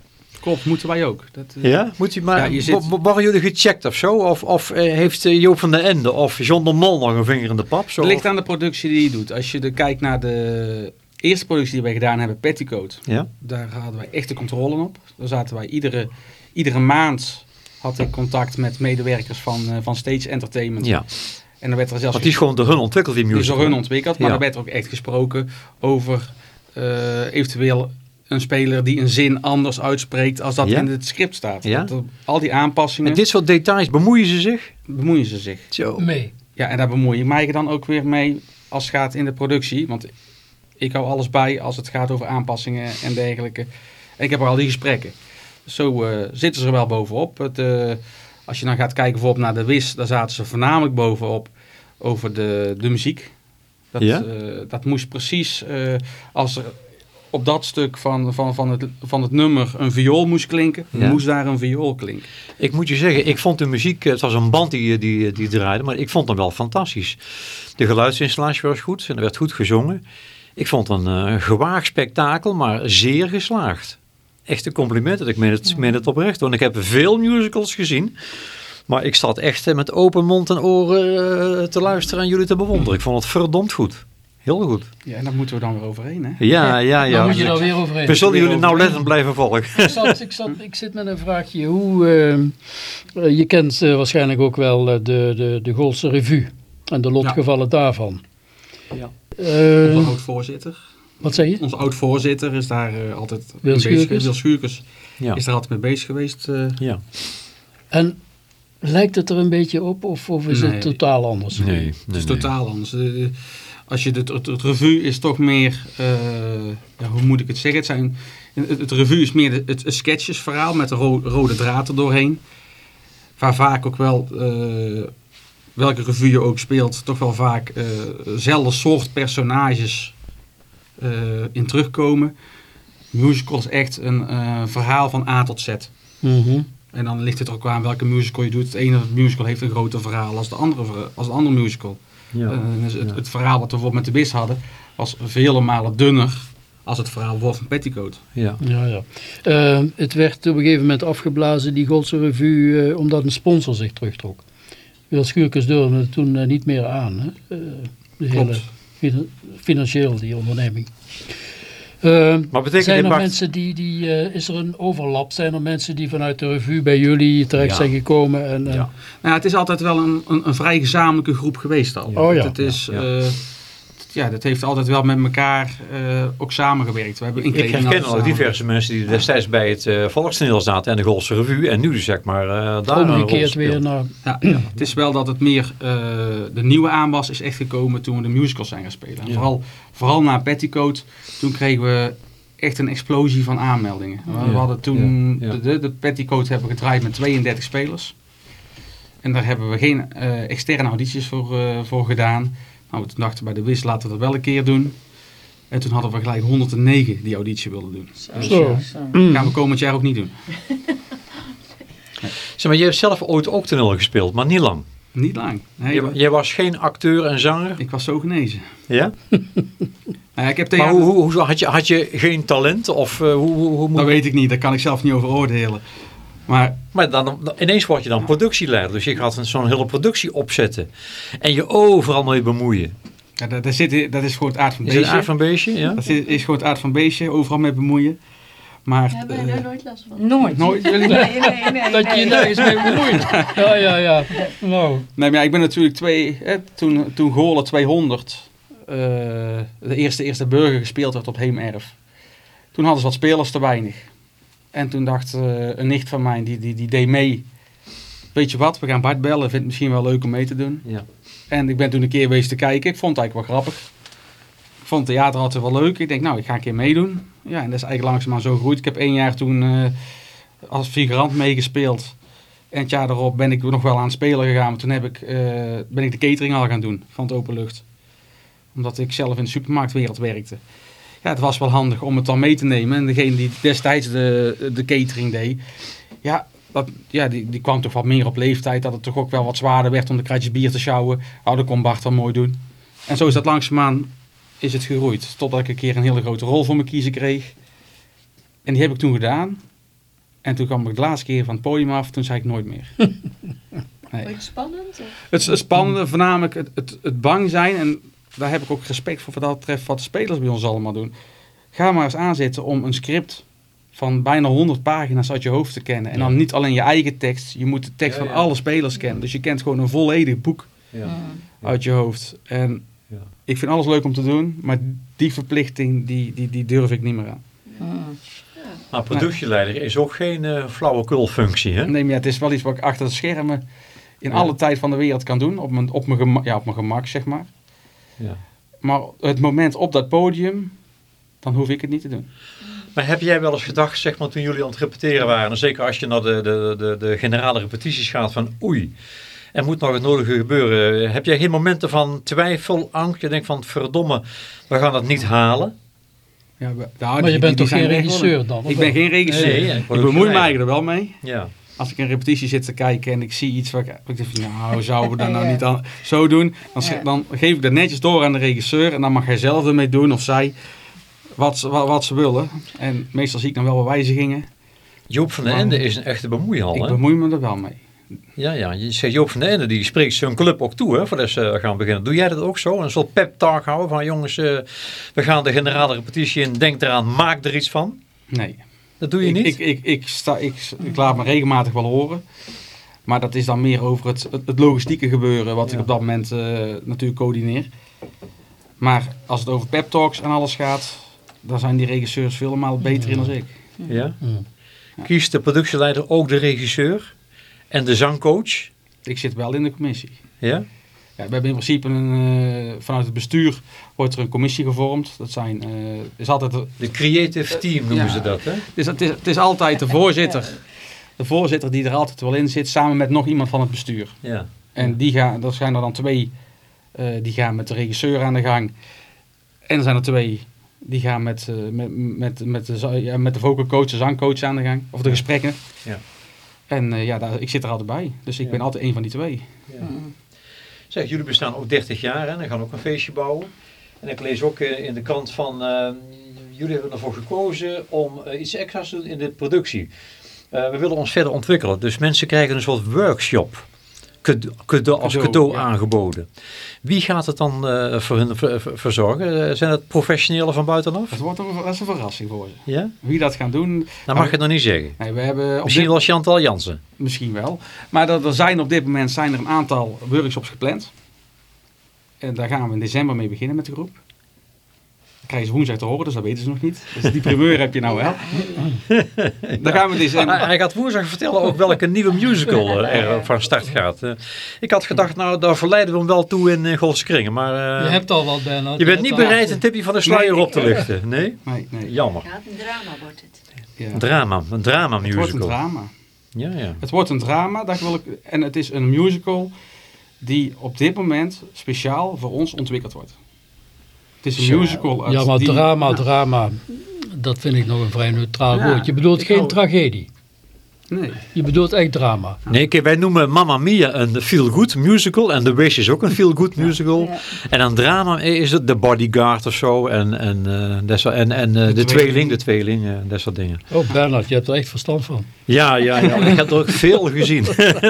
Klopt, moeten wij ook. Dat, eh, Ja, moet hij maar. Ja, je zit- wo- Worden jullie gecheckt of zo? Of, of eh, heeft Joop van den Ende of John de Mol nog een vinger in de pap? Zo, Het ligt of- aan de productie die je doet. Als je de, kijkt naar de eerste productie die wij gedaan hebben, Petticoat. Ja? Daar hadden wij echt de controle op. Daar zaten wij iedere, iedere maand had ik contact met medewerkers van, eh, van Stage Entertainment. ja, En dan werd er zelfs want die is gewoon door hun ontwikkeld, die die is musical. door hun ontwikkeld. Maar Ja. er werd ook echt gesproken over eh, eventueel een speler die een zin anders uitspreekt als dat Ja? in het script staat. Ja? Er- al die aanpassingen Met dit soort details bemoeien ze zich? bemoeien ze zich. Zo. mee. Ja, en daar bemoei ik mij dan ook weer mee als het gaat in de productie. Want ik hou alles bij als het gaat over aanpassingen en dergelijke. En ik heb er al die gesprekken. Zo eh, zitten ze er wel bovenop. Het, eh, als je dan gaat kijken bijvoorbeeld naar de WIS, daar zaten ze voornamelijk bovenop over de, de muziek. Dat, Ja? eh, dat moest precies als er op dat stuk van, van, van, het, van het nummer een viool moest klinken, Ja. moest daar een viool klinken. Ik moet je zeggen, ik vond de muziek, het was een band die, die, die draaide, maar ik vond hem wel fantastisch. De geluidsinstallatie was goed en er werd goed gezongen. Ik vond het een eh, gewaagd spektakel, maar zeer geslaagd. Echte complimenten, ik meen het, meen het oprecht. Want ik heb veel musicals gezien, maar ik zat echt met open mond en oren eh, te luisteren en jullie te bewonderen. Ik vond het verdomd goed. Heel goed. Ja, en daar moeten we dan weer overheen. Hè? Ja, ja, Dan ja. moet je daar weer overheen. We zullen jullie nou lettend blijven volgen. ik, zat, ik, zat, ik zit met een vraagje. Hoe, eh, eh, je kent waarschijnlijk ook wel de, de, de Goolse Revue en de lotgevallen daarvan. Ja. Eh, Onze oud-voorzitter. Wat zeg je? Onze oud-voorzitter is daar eh, altijd Wil mee bezig. Wil Schuurkes Ja. is daar altijd mee bezig geweest. eh. ja. En lijkt het er een beetje op of, of is Nee. het totaal anders? Nee, nee, het is nee. totaal anders. Eh, als je het, het, het revue is toch meer, eh, ja, hoe moet ik het zeggen? Het, zijn, het, het revue is meer de- het, het sketchesverhaal met ro- rode draad er doorheen. Waar vaak ook wel, eh, welke revue je ook speelt, toch wel vaak eh zelfde soort personages in terugkomen. Musical is echt een eh, verhaal van A tot Z. Mhm. En dan ligt het er ook aan welke musical je doet. Het ene musical heeft een groter verhaal als de andere, als de andere musical. Ja. Eh, dus het, het verhaal wat we bijvoorbeeld met de BIS hadden, was vele malen dunner als het verhaal bijvoorbeeld van Petticoat. Ja. Ja, ja. Eh, het werd op een gegeven moment afgeblazen, die Goldse Revue, eh, omdat een sponsor zich terugtrok. Wil Schuurkes durfde het toen eh, niet meer aan. Hè? Eh, de Klopt. hele financieel, die onderneming. Eh, Maar betekent zijn er Bart, mensen die, die eh, is er een overlap? Zijn er mensen die vanuit de revue bij jullie terecht Ja. zijn gekomen? En, eh, Ja. Nou, het is altijd wel een, een, een vrij gezamenlijke groep geweest al. Oh ja. Het is, Ja, ja, ja, dat heeft altijd wel met elkaar eh, ook samengewerkt. We hebben Ik herken al diverse mensen die destijds bij het uh, Volkstoneel zaten en de Golse Revue. En nu dus zeg maar uh, daar omgekeerd weer naar... Ja, het is wel dat het meer eh, de nieuwe aanwas is echt gekomen toen we de musicals zijn gaan spelen. En Ja. Vooral, vooral na Petticoat, toen kregen we echt een explosie van aanmeldingen. We- We Ja, hadden toen ja, ja. De, de, de Petticoat hebben we gedraaid met 32 spelers. En daar hebben we geen eh, externe audities voor, eh, voor gedaan. Nou, toen dachten we bij de WIS laten we dat wel een keer doen. En toen hadden we gelijk 109 die auditie wilden doen. Zo. Dat gaan we komend jaar ook niet doen. Zeg maar, je hebt zelf ooit ook toneel gespeeld, maar niet lang. Niet lang. Nee, Je, jij was geen acteur en zanger. ik was zo genezen. Ja? Nou ja, ik heb tegen Maar hoe, hoe, hoe- had, je, had je geen talent? Of uh, hoe, hoe, hoe moet... Dat weet ik niet, daar kan ik zelf niet over oordelen. Maar Maar dan, dan- ineens word je dan productieleider. Dus je gaat zo'n hele productie opzetten. En je overal mee bemoeien. ja, dat, dat, zit, dat is gewoon het aard van Is het beestje. aard van beestje? Ja? Dat is, is gewoon het aard van beestje, overal mee bemoeien. Maar Hebben wij eh, daar nooit last van? Nooit. nooit, jullie? Nee, nee, nee. Dat je je nee. nergens mee bemoeit. Ja, ja, ja. Nou. Nee, maar ja, ik ben natuurlijk twee, hè, toen, toen Goorlen 200, eh, de eerste, eerste burger gespeeld werd op Heemerf. Toen hadden ze wat spelers te weinig. En toen dacht eh, een nicht van mij, die, die, die deed mee. Weet je wat, we gaan Bart bellen. Vindt het misschien wel leuk om mee te doen. Ja. En ik ben toen een keer geweest te kijken. Ik vond het eigenlijk wel grappig. Ik vond theater altijd wel leuk. Ik denk, nou, ik ga een keer meedoen. Ja, en dat is eigenlijk langzaamaan zo gegroeid. Ik heb één jaar toen eh, als figurant meegespeeld. En het jaar daarop ben ik nog wel aan het spelen gegaan. Maar toen heb ik, eh, ben ik de catering al gaan doen van het openlucht. Omdat ik zelf in de supermarktwereld werkte. Ja, het was wel handig om het dan mee te nemen. En degene die destijds de, de catering deed, ja, dat, ja die, die kwam toch wat meer op leeftijd. Dat het toch ook wel wat zwaarder werd om de kratjes bier te sjouwen. Oh, dat kon Bart wel mooi doen. En zo is dat langzaamaan is het gegroeid. Totdat ik een keer een hele grote rol voor me kiezen kreeg. En die heb ik toen gedaan. En toen kwam ik de laatste keer van het podium af. Toen zei ik nooit meer. Nee. Vond je het spannend? of? Het spannende, voornamelijk het, het, het bang zijn. En daar heb ik ook respect voor wat dat betreft wat de spelers bij ons allemaal doen. Ga maar eens aanzetten om een script van bijna 100 pagina's uit je hoofd te kennen. En dan niet alleen je eigen tekst. Je moet de tekst Ja, van alle spelers kennen. Dus je kent gewoon een volledig boek Ja. uit je hoofd. En Ja. ik vind alles leuk om te doen. Maar die verplichting, die, die, die durf ik niet meer aan. Maar productieleider is ook geen eh flauwekulfunctie, hè? Nee, maar ja, het is wel iets wat ik achter de schermen in Ja. alle tijd van de wereld kan doen. Op mijn, op mijn, gema- ja, op mijn gemak, zeg maar. Ja. Maar het moment op dat podium, dan hoef ik het niet te doen. Maar heb jij wel eens gedacht, zeg maar, toen jullie aan het repeteren waren, en zeker als je naar de, de, de, de generale repetities gaat, van oei, er moet nog het nodige gebeuren. Heb jij geen momenten van twijfel, angst? Je denkt van, verdomme, we gaan het niet halen? Ja, we- nou, Maar die- je bent die toch geen regisseur dan? Ik ben geen regisseur. Nee, ja, ik bemoei mij er wel mee. Ja. Als ik een repetitie zit te kijken en ik zie iets waar ik, ik denk van, nou, zouden we dat nou niet aan, zo doen? Dan, dan geef ik dat netjes door aan de regisseur en dan mag hij zelf ermee doen of zij wat, ze- wat, wat ze willen. En meestal zie ik dan wel wat wijzigingen. Joop van den Ende is een echte bemoeihal, Ik hè? bemoei me er wel mee. Ja, ja, je zegt Joop van den Ende, die spreekt zijn club ook toe, hè, voordat ze gaan beginnen. Doe jij dat ook zo? Een soort pep talk houden van, jongens, eh, we gaan de generale repetitie in, denk eraan, maak er iets van. Nee. Dat doe je ik, niet? Ik, ik, ik, sta, ik, ik laat me regelmatig wel horen. Maar dat is dan meer over het, het, logistieke gebeuren, wat Ja. ik op dat moment eh, natuurlijk coördineer. Maar als het over pep talks en alles gaat, dan zijn die regisseurs malen beter in dan ik. ja? Hmm. Kiest de productieleider ook de regisseur en de zangcoach? Ik zit wel in de commissie. Ja? Ja, we hebben in principe een, eh, vanuit het bestuur wordt er een commissie gevormd. Dat zijn, eh, is altijd, de- De creative team noemen Ja. ze dat, hè? het, is, het, is, het is altijd de voorzitter. De voorzitter die er altijd wel in zit, samen met nog iemand van het bestuur. Ja. En die gaan, er zijn er dan twee, eh, die gaan met de regisseur aan de gang. En er zijn er twee, die gaan met, eh, met, met, met, de, ja, met de vocal coach, de zangcoach aan de gang. Of de Ja. gesprekken. Ja. En eh, ja, daar, ik zit er altijd bij. Dus ik Ja. ben altijd een van die twee. Zeg, jullie bestaan ook 30 jaar en gaan ook een feestje bouwen. En ik lees ook eh, in de krant van, eh, jullie hebben ervoor gekozen om eh, iets extra's te doen in de productie. Eh, we willen ons verder ontwikkelen, dus mensen krijgen een soort workshop als Cadeau, ja. aangeboden. Wie gaat het dan eh, voor hun ver- ver- verzorgen? Eh, zijn het professionelen van buitenaf? Dat, wordt een, dat is een verrassing voor ze. Ja? Wie dat gaan doen, Dat mag je nog niet zeggen. nee, we hebben op Misschien dit- wel Chantal Jansen. Misschien wel. Maar er, er zijn op dit moment zijn er een aantal workshops gepland. En daar gaan we in december mee beginnen met de groep. Dat krijgen ze woensdag te horen, dus dat weten ze nog niet. Dus die primeur heb je nou wel. Daar gaan we in Maar december... hij gaat woensdag vertellen ook welke nieuwe musical eh, er van start gaat. Eh, ik had gedacht, nou daar verleiden we hem wel toe in uh, Golfskringen. Maar eh, Je hebt al wat bijna. je bent niet bereid een tipje van de sluier Nee, op te lichten. Nee? Nee, nee. Jammer. Ja, een drama wordt het. Ja. Een drama, een drama Het wordt een musical. drama. Ja, ja. Het wordt een drama, dat wil ik, en het is een musical die op dit moment speciaal voor ons ontwikkeld wordt. Het is een Zo. musical. uit Ja, maar die- drama, Nou, drama, dat vind ik nog een vrij neutraal Ja, woord. Je bedoelt geen hou- tragedie. Nee. Je bedoelt echt drama. Nee, kijk, wij noemen Mamma Mia een feel-good musical. En The Wish is ook een feel-good musical. En een drama is het The Bodyguard of zo. En, en, eh, soort- en, en eh, de, De tweeling, de tweeling, eh, dat soort dingen. Oh, Bernard, je hebt er echt verstand van. Ja, ja, ja. ik heb er ook veel gezien.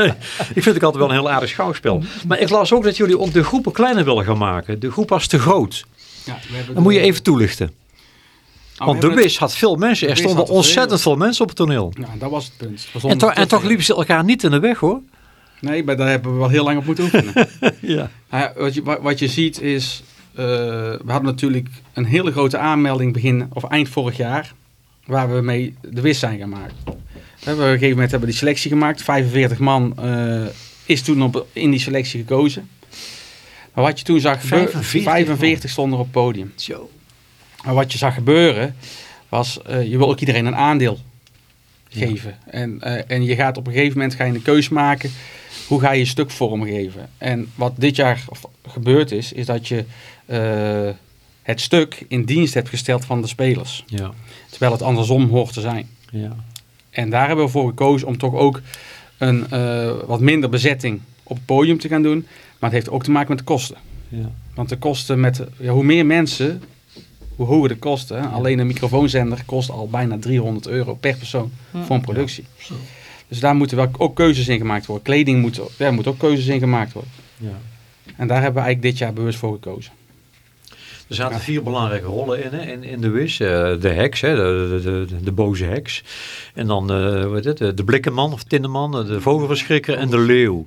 ik vind het altijd wel een heel aardig schouwspel. Maar ik las ook dat jullie ook de groepen kleiner willen gaan maken. De groep was te groot. Ja, we hebben Dan moet je even toelichten. Nou, Want de Wish had veel mensen. Er stonden ontzettend veel mensen op het toneel. Ja, dat was het punt. En, toch en liepen ze elkaar niet in de weg hoor. Nee, maar daar hebben we wel heel lang op moeten oefenen. Ja. Nou ja, wat, je, wat, je ziet is, eh, we hadden natuurlijk een hele grote aanmelding begin of eind vorig jaar. waar we mee de WIS zijn gaan maken. We hebben op een gegeven moment hebben we die selectie gemaakt. 45 man eh, is toen op, in die selectie gekozen. Maar wat je toen zag gebeuren, 45 45 stonden er op het podium. Zo. Maar wat je zag gebeuren, was uh, je wil ook iedereen een aandeel geven. Ja. En, uh, en je gaat op een gegeven moment ga je een keus maken, hoe ga je je stuk vormgeven. En wat dit jaar gebeurd is, is dat je uh, het stuk in dienst hebt gesteld van de spelers. Ja. Terwijl het andersom hoort te zijn. Ja. En daar hebben we voor gekozen om toch ook een wat minder bezetting op het podium te gaan doen. Maar het heeft ook te maken met de kosten. Ja. Want de kosten met, ja, hoe meer mensen, hoe hoger de kosten. Ja. Alleen een microfoonzender kost al bijna 300 euro per persoon ja. voor een productie. Ja. Dus daar moeten wel ook keuzes in gemaakt worden. Kleding moet, daar moeten ook keuzes in gemaakt worden. En daar hebben we eigenlijk dit jaar bewust voor gekozen. Er zaten vier belangrijke rollen in, hè, in, in de WIS. Uh, de heks, hè, de, de, de, de, boze heks. En dan uh, wat het, de blikkenman of tinneman, de vogelverschrikker en de leeuw.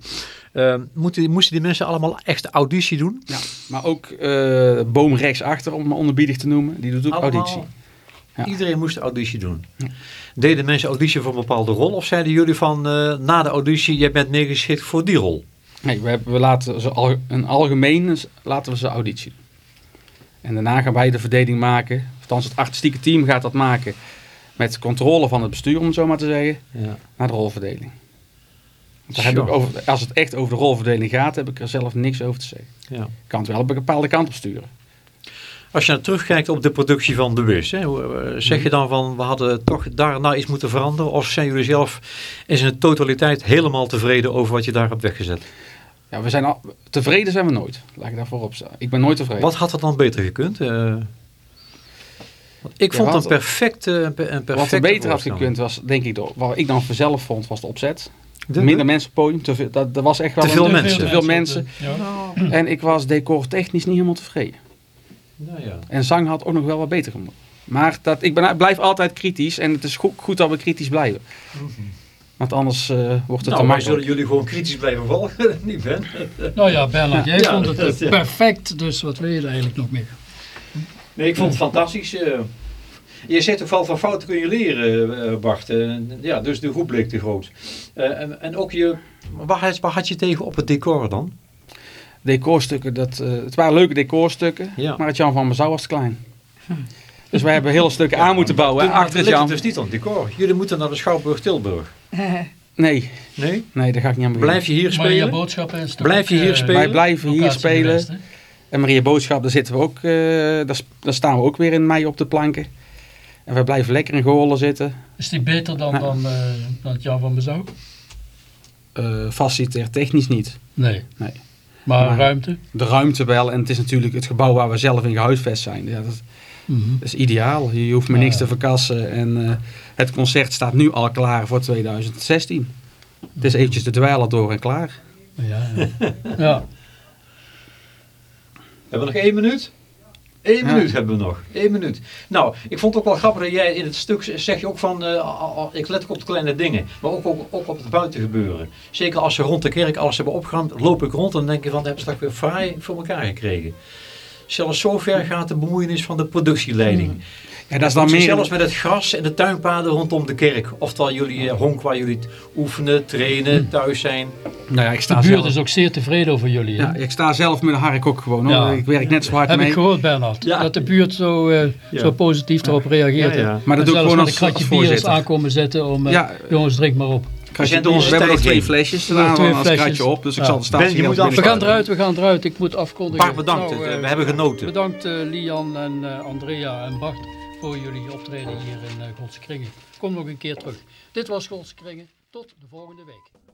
Uh, moeten, moesten die mensen allemaal echt auditie doen? Ja, maar ook uh, boom rechtsachter, om het onderbiedig te noemen, die doet ook allemaal, auditie. Ja. Iedereen moest auditie doen. Ja. Deden mensen auditie voor een bepaalde rol? Of zeiden jullie van uh, na de auditie, jij bent meer geschikt voor die rol? Nee, we, hebben, we laten ze al, een algemeen laten we ze auditie doen. En daarna gaan wij de verdeling maken, althans het artistieke team gaat dat maken met controle van het bestuur, om het zo maar te zeggen, ja. naar de rolverdeling. Daar heb ik over, als het echt over de rolverdeling gaat, heb ik er zelf niks over te zeggen. Ja. Ik kan het wel op een bepaalde kant op sturen. Als je nou terugkijkt op de productie van de WIS, hè, zeg je dan van we hadden toch daarna iets moeten veranderen? Of zijn jullie zelf in zijn totaliteit helemaal tevreden over wat je daar hebt weggezet? Ja, we zijn al, tevreden zijn we nooit. Laat ik daarvoor op staan. Ik ben nooit tevreden. Wat had er dan beter gekund? Uh, ik vond een perfecte, een perfecte Wat er beter had gekund was, denk ik, wat ik dan zelf vond, was de opzet. De, minder mensen op podium. Te veel, dat, dat was echt wel te veel een, mensen. Te veel mensen. Ja. En ik was decortechnisch niet helemaal tevreden. Nou ja. En zang had ook nog wel wat beter. Maar dat, ik ben, blijf altijd kritisch. En het is goed, goed dat we kritisch blijven. Mm -hmm. Want anders uh, wordt het nou, te makkelijk. zullen jullie gewoon kritisch blijven volgen, niet Ben? Nou ja, Bernard, jij ja, vond het perfect. Dus wat wil je er eigenlijk nog meer? Nee, ik vond het fantastisch. Uh, je zegt ook van fouten kun je leren, uh, Bart. Ja, dus de groep bleek te groot. Uh, en, en, ook je, waar had, waar had je tegen op het decor dan? Decorstukken, dat, het waren leuke decorstukken, ja. maar het Jan van Mezouw was klein. Hm. Dus wij hebben hele stukken aan moeten bouwen. Toen, achter het Jan. dus niet aan het decor. Jullie moeten naar de Schouwburg Tilburg. Nee. Nee? Nee, daar ga ik niet aan beginnen. Blijf je hier spelen? Maria Boodschap is Blijf je hier spelen? Wij blijven hier spelen. Geweest, en Maria Boodschap, daar, zitten we ook, daar, daar staan we ook weer in mei op de planken. En we blijven lekker in Goorlen zitten. Is die beter dan, ja. dan, uh, dan het Jan van Bezouw? Uh, facilitair technisch niet. Nee. nee. Maar, maar, ruimte? De ruimte wel. En het is natuurlijk het gebouw waar we zelf in gehuisvest zijn. Ja, dat, mm -hmm. dat is ideaal. Je hoeft me niks ja, te verkassen. En uh, het concert staat nu al klaar voor 2016. Het is eventjes de dweilen door en klaar. Ja. ja. Hebben we nog één minuut? Eén minuut hebben we nog. Eén minuut. Nou, ik vond het ook wel grappig dat jij in het stuk zeg je ook van, uh, ik let ook op de kleine dingen, maar ook, ook, ook op het buitengebeuren. Zeker als ze rond de kerk alles hebben opgeruimd, loop ik rond en denk je van, dat hebben ze toch weer fraai voor elkaar gekregen. Zelfs zover gaat de bemoeienis van de productieleiding. Hmm. Ja, dat is dan meer... Zelfs met het gras en de tuinpaden rondom de kerk. Oftewel jullie uh, honk waar jullie oefenen, trainen, thuis zijn. Nou ja, ik sta de buurt zelf... is ook zeer tevreden over jullie. Ja, ik sta zelf met een hark ook gewoon. Hoor. Ja. Ik werk net zo hard Heb mee. ik gehoord Bernard. Ja. Dat de buurt zo, uh, ja. zo positief erop reageert. Ja, maar dat doe ik gewoon als, als, aankomen zetten om, uh, jongens drink maar op. We hebben nog twee flesjes staan twee als kratje op, dus ik zal de statie ben, We gaan eruit, we gaan eruit. Ik moet afkondigen. Paar bedankt, nou, uh, we hebben genoten. Bedankt uh, Lian en uh, Andrea en Bart voor jullie optreden hier in uh, Godse Kringen. Kom nog een keer terug. Dit was Godse Kringen. Tot de volgende week.